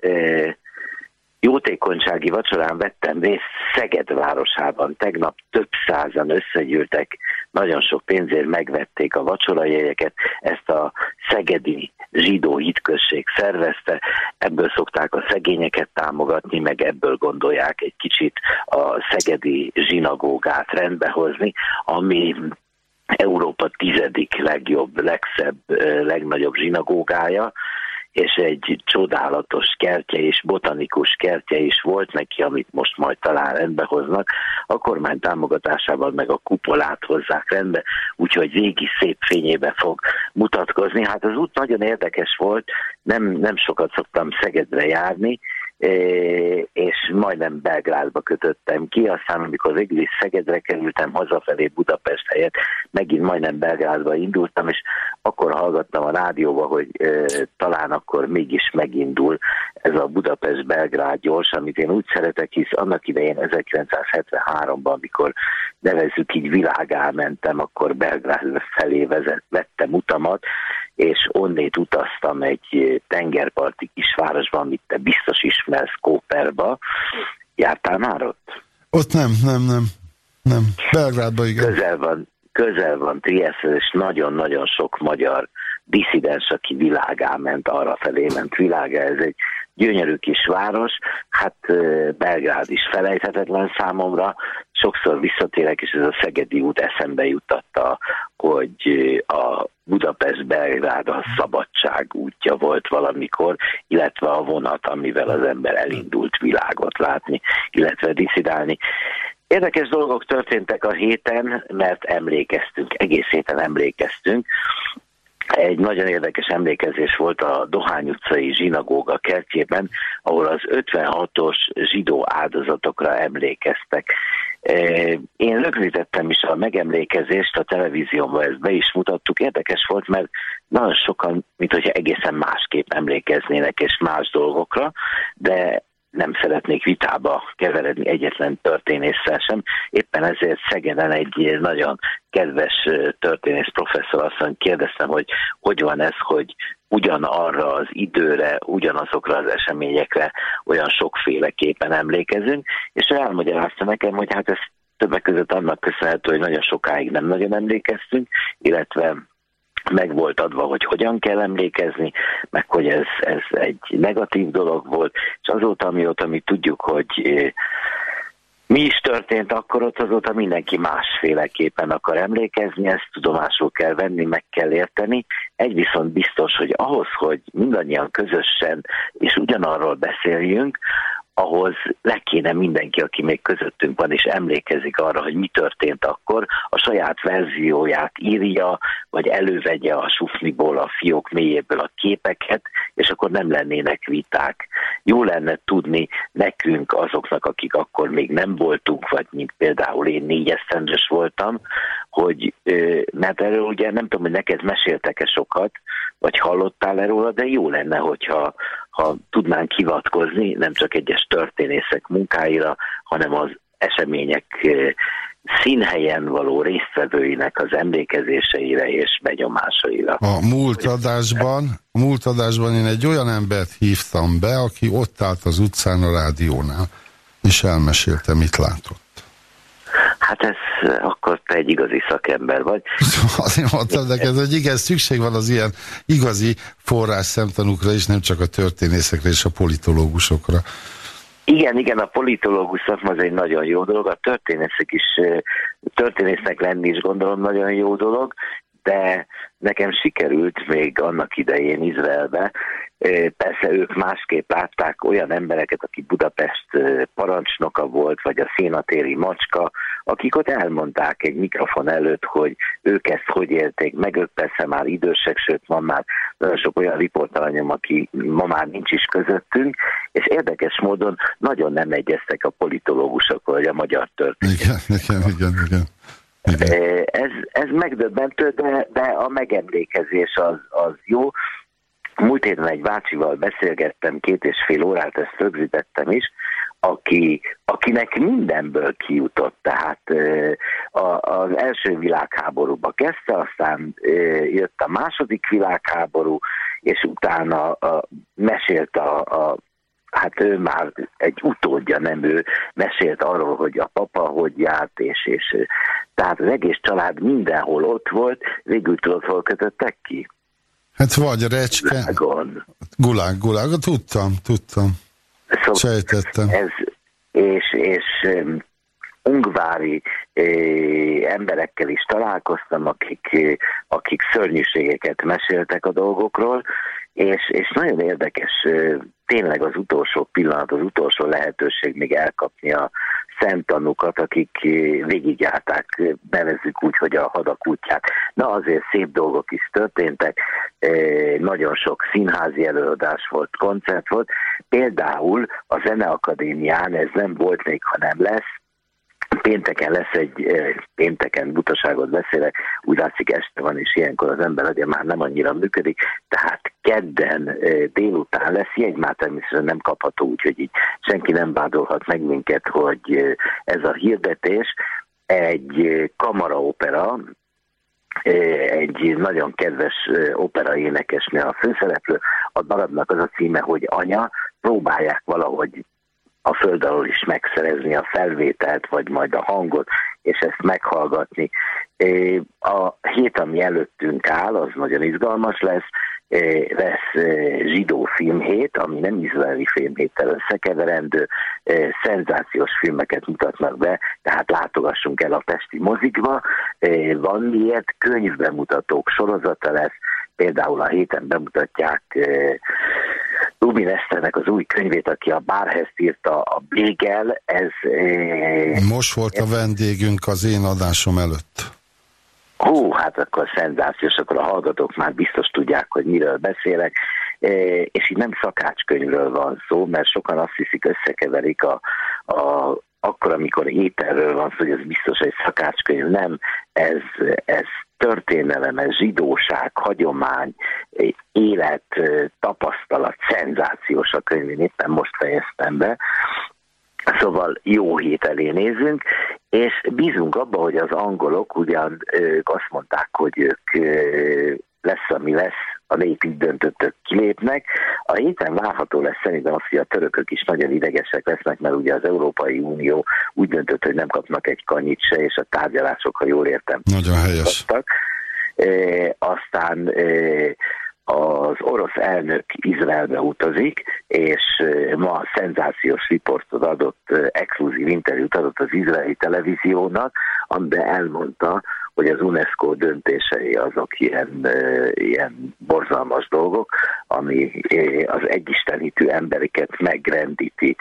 jótékonysági vacsorán vettem részt Szeged városában. Tegnap több százan összegyűltek, nagyon sok pénzért megvették a vacsorajegyeket. Ezt a szegedi zsidó hitközség szervezte. Ebből szokták a szegényeket támogatni, meg ebből gondolják egy kicsit a szegedi zsinagógát rendbehozni, ami Európa tizedik legjobb, legszebb, legnagyobb zsinagógája, és egy csodálatos kertje és botanikus kertje is volt neki, amit most majd talán rendbe hoznak. A kormány támogatásával meg a kupolát hozzák rendbe, úgyhogy régi szép fényébe fog mutatkozni. Hát az út nagyon érdekes volt, nem, nem sokat szoktam Szegedre járni, és majdnem Belgrádba kötöttem ki, aztán amikor végül is Szegedre kerültem hazafelé Budapest helyett, megint majdnem Belgrádba indultam, és akkor hallgattam a rádióba, hogy e, talán akkor mégis megindul ez a Budapest-Belgrád gyors, amit én úgy szeretek, hisz annak idején 1973-ban, amikor nevezzük így világá mentem, akkor Belgrád felé vezet, vettem utamat, és onnét utaztam egy tengerparti kisvárosban, amit te biztos ismersz, Kóperba. Jártál már ott? Ott nem, nem, nem. Nem. Belgrádban igen. Közel van, közel van Trieste, és nagyon-nagyon sok magyar diszidens, aki világá ment, arra felé ment világá. Ez egy gyönyörű kis város, hát Belgrád is felejthetetlen számomra, sokszor visszatérek, és ez a Szegedi út eszembe jutatta, hogy a Budapest-Belgrád a szabadság útja volt valamikor, illetve a vonat, amivel az ember elindult világot látni, illetve diszidálni. Érdekes dolgok történtek a héten, mert emlékeztünk, egész héten emlékeztünk. Egy nagyon érdekes emlékezés volt a Dohány utcai zsinagóga kertjében, ahol az 56-os zsidó áldozatokra emlékeztek. Én rögzítettem is a megemlékezést a televízióban, ezt be is mutattuk. Érdekes volt, mert nagyon sokan, mint hogyha egészen másképp emlékeznének és más dolgokra, de nem szeretnék vitába keveredni egyetlen történésszel sem. Éppen ezért Szegeden egy nagyon kedves történész professzor asszony kérdeztem, hogy hogy van ez, hogy ugyanarra az időre, ugyanazokra az eseményekre olyan sokféleképpen emlékezünk, és ő elmagyarázta nekem, hogy hát ez többek között annak köszönhető, hogy nagyon sokáig nem nagyon emlékeztünk, illetve meg volt adva, hogy hogyan kell emlékezni, meg hogy ez, ez egy negatív dolog volt, és azóta, amióta mi tudjuk, hogy mi is történt akkor ott, azóta mindenki másféleképpen akar emlékezni, ezt tudomásul kell venni, meg kell érteni. Egy viszont biztos, hogy ahhoz, hogy mindannyian közösen és ugyanarról beszéljünk, ahhoz le kéne mindenki, aki még közöttünk van, és emlékezik arra, hogy mi történt akkor, a saját verzióját írja, vagy elővegye a sufniból, a fiók mélyéből a képeket, és akkor nem lennének viták. Jó lenne tudni nekünk, azoknak, akik akkor még nem voltunk, vagy mint például én négyesztendős voltam, hogy, mert erről ugye nem tudom, hogy neked meséltek-e sokat, vagy hallottál erről, de jó lenne, hogyha ha tudnánk hivatkozni nem csak egyes történészek munkáira, hanem az események színhelyen való résztvevőinek az emlékezéseire és benyomásaira. A múlt adásban, a múlt adásban én egy olyan embert hívtam be, aki ott állt az utcán a rádiónál, és elmesélte, mit látott. Hát ez akkor te egy igazi szakember vagy. Azért mondtam neked, hogy igen, szükség van az ilyen igazi forrás szemtanúkra is, nem csak a történészekre és a politológusokra. Igen, igen, a politológus szakma az egy nagyon jó dolog, a történészek is, történésznek lenni is gondolom nagyon jó dolog, de nekem sikerült még annak idején Izraelbe, persze ők másképp látták olyan embereket, aki Budapest parancsnoka volt, vagy a szénatéri macska, akik ott elmondták egy mikrofon előtt, hogy ők ezt hogy élték, meg ők persze már idősek, sőt van már nagyon sok olyan riportalanyom, aki ma már nincs is közöttünk, és érdekes módon nagyon nem egyeztek a politológusok, vagy a magyar történet. Igen, igen, igen, igen. Ez, ez megdöbbentő, de, de a megemlékezés az, az jó. Múlt héten egy bácsival beszélgettem, két és fél órát, ezt rögzítettem is, aki, akinek mindenből kijutott, tehát a, az első világháborúba kezdte, aztán jött a második világháború, és utána a, mesélt a, a hát ő már egy utódja, nem ő, mesélt arról, hogy a papa hogy járt, és, és tehát az egész család mindenhol ott volt, végül tudod, hol kötöttek ki? Hát vagy recske. Gulágon. Gulág, gulág, tudtam, tudtam. Szóval Sejtettem. Ez, és, és ungvári eh, emberekkel is találkoztam, akik, eh, akik szörnyűségeket meséltek a dolgokról, és, és nagyon érdekes eh, tényleg az utolsó pillanat, az utolsó lehetőség még elkapni a szemtanúkat, akik végigjárták, nevezzük úgy, hogy a hadak útját. Na azért szép dolgok is történtek, nagyon sok színházi előadás volt, koncert volt. Például a Zeneakadémián ez nem volt még, ha nem lesz, pénteken lesz egy, pénteken butaságot beszélek, úgy látszik este van, és ilyenkor az ember ugye már nem annyira működik, tehát kedden délután lesz jegy, már természetesen nem kapható, úgyhogy így senki nem vádolhat meg minket, hogy ez a hirdetés. Egy kamaraopera, egy nagyon kedves opera énekesnő a főszereplő, a darabnak az a címe, hogy Anya, próbálják valahogy a föld alól is megszerezni a felvételt, vagy majd a hangot, és ezt meghallgatni. A hét, ami előttünk áll, az nagyon izgalmas lesz, lesz zsidó filmhét, ami nem izraeli filmhéttel összekeverendő, szenzációs filmeket mutatnak be, tehát látogassunk el a Pesti mozikba. Van miért, könyvbemutatók sorozata lesz, például a héten bemutatják Rubin Eszternek az új könyvét, aki a Bárhez írta, a Bégel, ez... Most volt a vendégünk az én adásom előtt. Hú, hát akkor szenzációs, akkor a hallgatók már biztos tudják, hogy miről beszélek, és így nem szakácskönyvről van szó, mert sokan azt hiszik, összekeverik a, a akkor, amikor ételről van szó, hogy ez biztos egy szakácskönyv, nem, ez, ez történelem, ez zsidóság, hagyomány, élet, tapasztalat, szenzációs a könyv, én éppen most fejeztem be, Szóval jó hét elé nézünk, és bízunk abba, hogy az angolok ugyan ők azt mondták, hogy ők lesz, ami lesz, a nép így döntöttök kilépnek. A héten várható lesz szerintem az, hogy a törökök is nagyon idegesek lesznek, mert ugye az Európai Unió úgy döntött, hogy nem kapnak egy kanyit se, és a tárgyalások, ha jól értem. Nagyon helyes. Kaptak. E, aztán e, az orosz elnök Izraelbe utazik, és ma szenzációs riportot adott, exkluzív interjút adott az izraeli televíziónak, amiben elmondta, hogy az UNESCO döntései azok ilyen, ilyen borzalmas dolgok, ami az egyistenítő embereket megrendíti.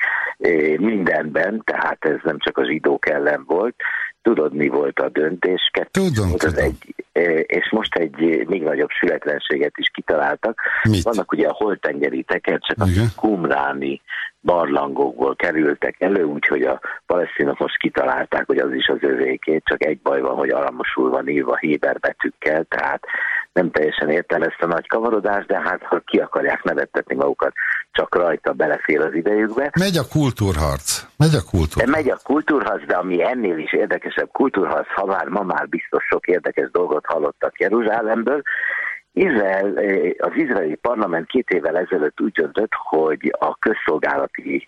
Mindenben, tehát ez nem csak a zsidók ellen volt, Tudod, mi volt a döntés? Tudom, volt tudom. Egy, és most egy még nagyobb sületlenséget is kitaláltak. Mit? Vannak ugye a holtengeri tekercsek, akik kumráni barlangokból kerültek elő, úgyhogy a palesztinok most kitalálták, hogy az is az övékét, csak egy baj van, hogy aramosul van írva héber betűkkel, tehát nem teljesen értem ezt a nagy kavarodást, de hát ha ki akarják nevettetni magukat, csak rajta belefér az idejükbe. Megy a kultúrharc. Megy a kultúrharc. megy a kultúrharc, de ami ennél is érdekesebb kultúrharc, ha már ma már biztos sok érdekes dolgot hallottak Jeruzsálemből, Izrael, eh, az izraeli parlament két évvel ezelőtt úgy döntött, hogy a közszolgálati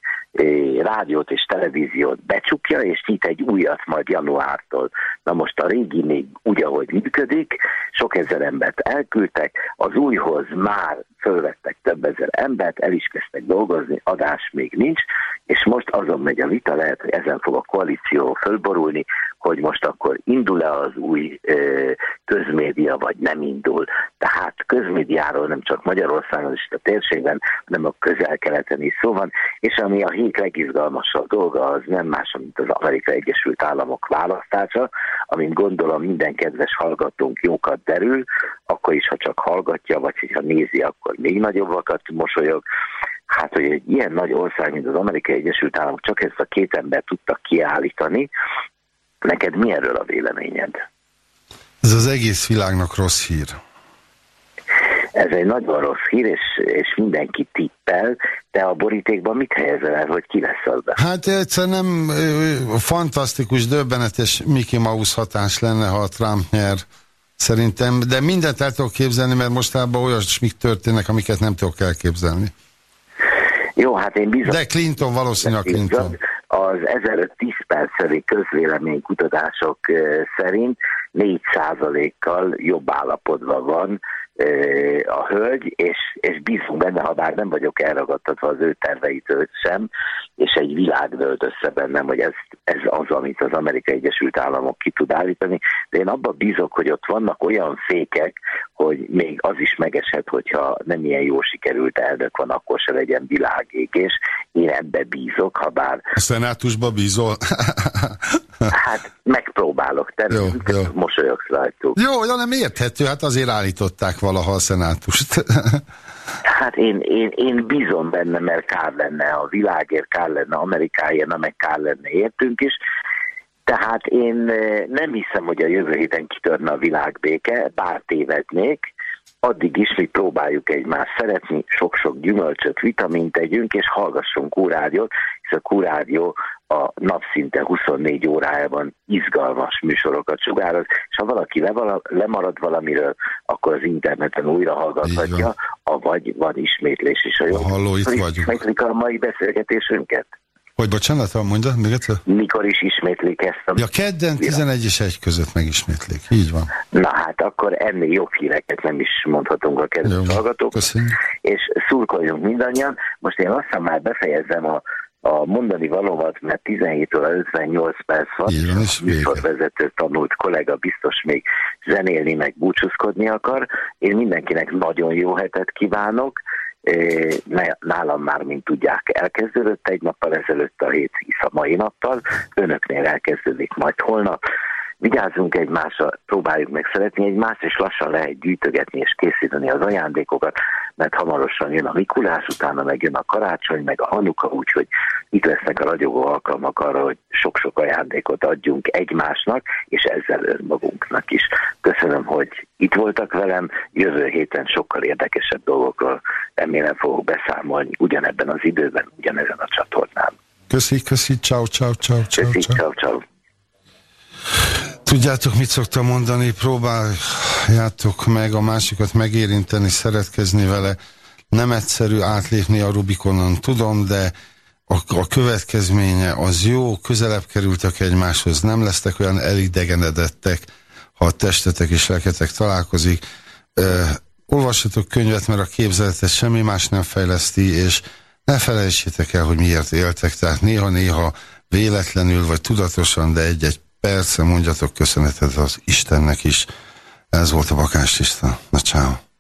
rádiót és televíziót becsukja, és nyit egy újat majd januártól. Na most a régi még úgy, ahogy működik, sok ezer embert elküldtek, az újhoz már fölvettek több ezer embert, el is kezdtek dolgozni, adás még nincs, és most azon megy a vita, lehet, hogy ezen fog a koalíció fölborulni, hogy most akkor indul-e az új ö, közmédia, vagy nem indul. Tehát közmédiáról nem csak Magyarországon és a térségben, hanem a közel-keleten is szó van, és ami a hét legizgalmasabb dolga, az nem más, mint az Amerikai Egyesült Államok választása, amint gondolom minden kedves hallgatónk jókat derül, akkor is, ha csak hallgatja, vagy ha nézi, akkor még nagyobbakat mosolyog. Hát, hogy egy ilyen nagy ország, mint az Amerikai Egyesült Államok csak ezt a két ember tudta kiállítani, neked mi erről a véleményed? Ez az egész világnak rossz hír. Ez egy nagyon rossz hír, és, és mindenki tippel, de a borítékban mit helyezel el, hogy ki lesz az be? Hát egyszer nem fantasztikus, döbbenetes Mickey Mouse hatás lenne, ha a Trump nyer szerintem, de mindent el tudok képzelni, mert mostában olyasmik történnek, amiket nem tudok elképzelni. Jó, hát én bizony... De Clinton valószínűleg Clinton. Az 1010 perceli közvéleménykutatások szerint 4% kal jobb állapotban van a hölgy, és, és bízunk benne, ha bár nem vagyok elragadtatva az ő terveitől sem, és egy világ dölt össze bennem, hogy ez, ez az, amit az Amerikai Egyesült Államok ki tud állítani, de én abban bízok, hogy ott vannak olyan fékek, hogy még az is megeshet, hogyha nem ilyen jó sikerült elnök van, akkor se legyen világégés. Én ebbe bízok, ha bár... A szenátusba bízol? hát megpróbálok, te jó, jó. mosolyogsz rajtuk. Jó, de nem érthető, hát azért állították valaha a szenátust. Hát én, én, én bízom benne, mert kár lenne a világért, kár lenne Amerikáért, meg kár lenne értünk is. Tehát én eh, nem hiszem, hogy a jövő héten kitörne a világbéke, bár tévednék, addig is mi próbáljuk egymást szeretni, sok-sok gyümölcsöt, vitamint tegyünk, és hallgassunk a kurádió a napszinte 24 órájában izgalmas műsorokat sugároz, és ha valaki levala, lemarad valamiről, akkor az interneten újra hallgathatja, avagy van ismétlés is a jó. Halló, itt vagyunk. Ismétlik a mai beszélgetésünket? Hogy bocsánat, mondja, még egyszer? Mikor is ismétlik ezt a... Ja, kedden 11 és 1 között megismétlik, így van. Na hát, akkor ennél jobb híreket nem is mondhatunk a kedves hallgatók. Köszönjük. És szurkoljunk mindannyian. Most én aztán már befejezem a a mondani valómat, mert 17 óra 58 perc van, műsorvezető tanult kollega biztos még zenélni, meg búcsúzkodni akar. Én mindenkinek nagyon jó hetet kívánok, nálam már, mint tudják, elkezdődött egy nappal ezelőtt a hét, hisz a mai nappal, önöknél elkezdődik majd holnap. Vigyázzunk egymásra, próbáljuk meg szeretni egymást, és lassan lehet gyűjtögetni és készíteni az ajándékokat, mert hamarosan jön a Mikulás, utána meg jön a karácsony, meg a Hanuka, úgyhogy itt lesznek a ragyogó alkalmak arra, hogy sok-sok ajándékot adjunk egymásnak, és ezzel önmagunknak is. Köszönöm, hogy itt voltak velem, jövő héten sokkal érdekesebb dolgokról remélem fogok beszámolni ugyanebben az időben, ugyanezen a csatornán. Köszi, köszi, ciao, ciao, ciao, ciao. Köszi, ciao, ciao. Tudjátok, mit szoktam mondani? Próbáljátok meg a másikat megérinteni, szeretkezni vele. Nem egyszerű átlépni a Rubikonon, tudom, de a, a következménye az jó, közelebb kerültek egymáshoz, nem lesztek olyan elidegenedettek, ha a testetek és lelketek találkozik. Ö, olvassatok könyvet, mert a képzeletet semmi más nem fejleszti, és ne felejtsétek el, hogy miért éltek, tehát néha-néha véletlenül vagy tudatosan, de egy-egy persze mondjatok köszönetet az Istennek is. Ez volt a Bakás Tiszta. Na, ciao.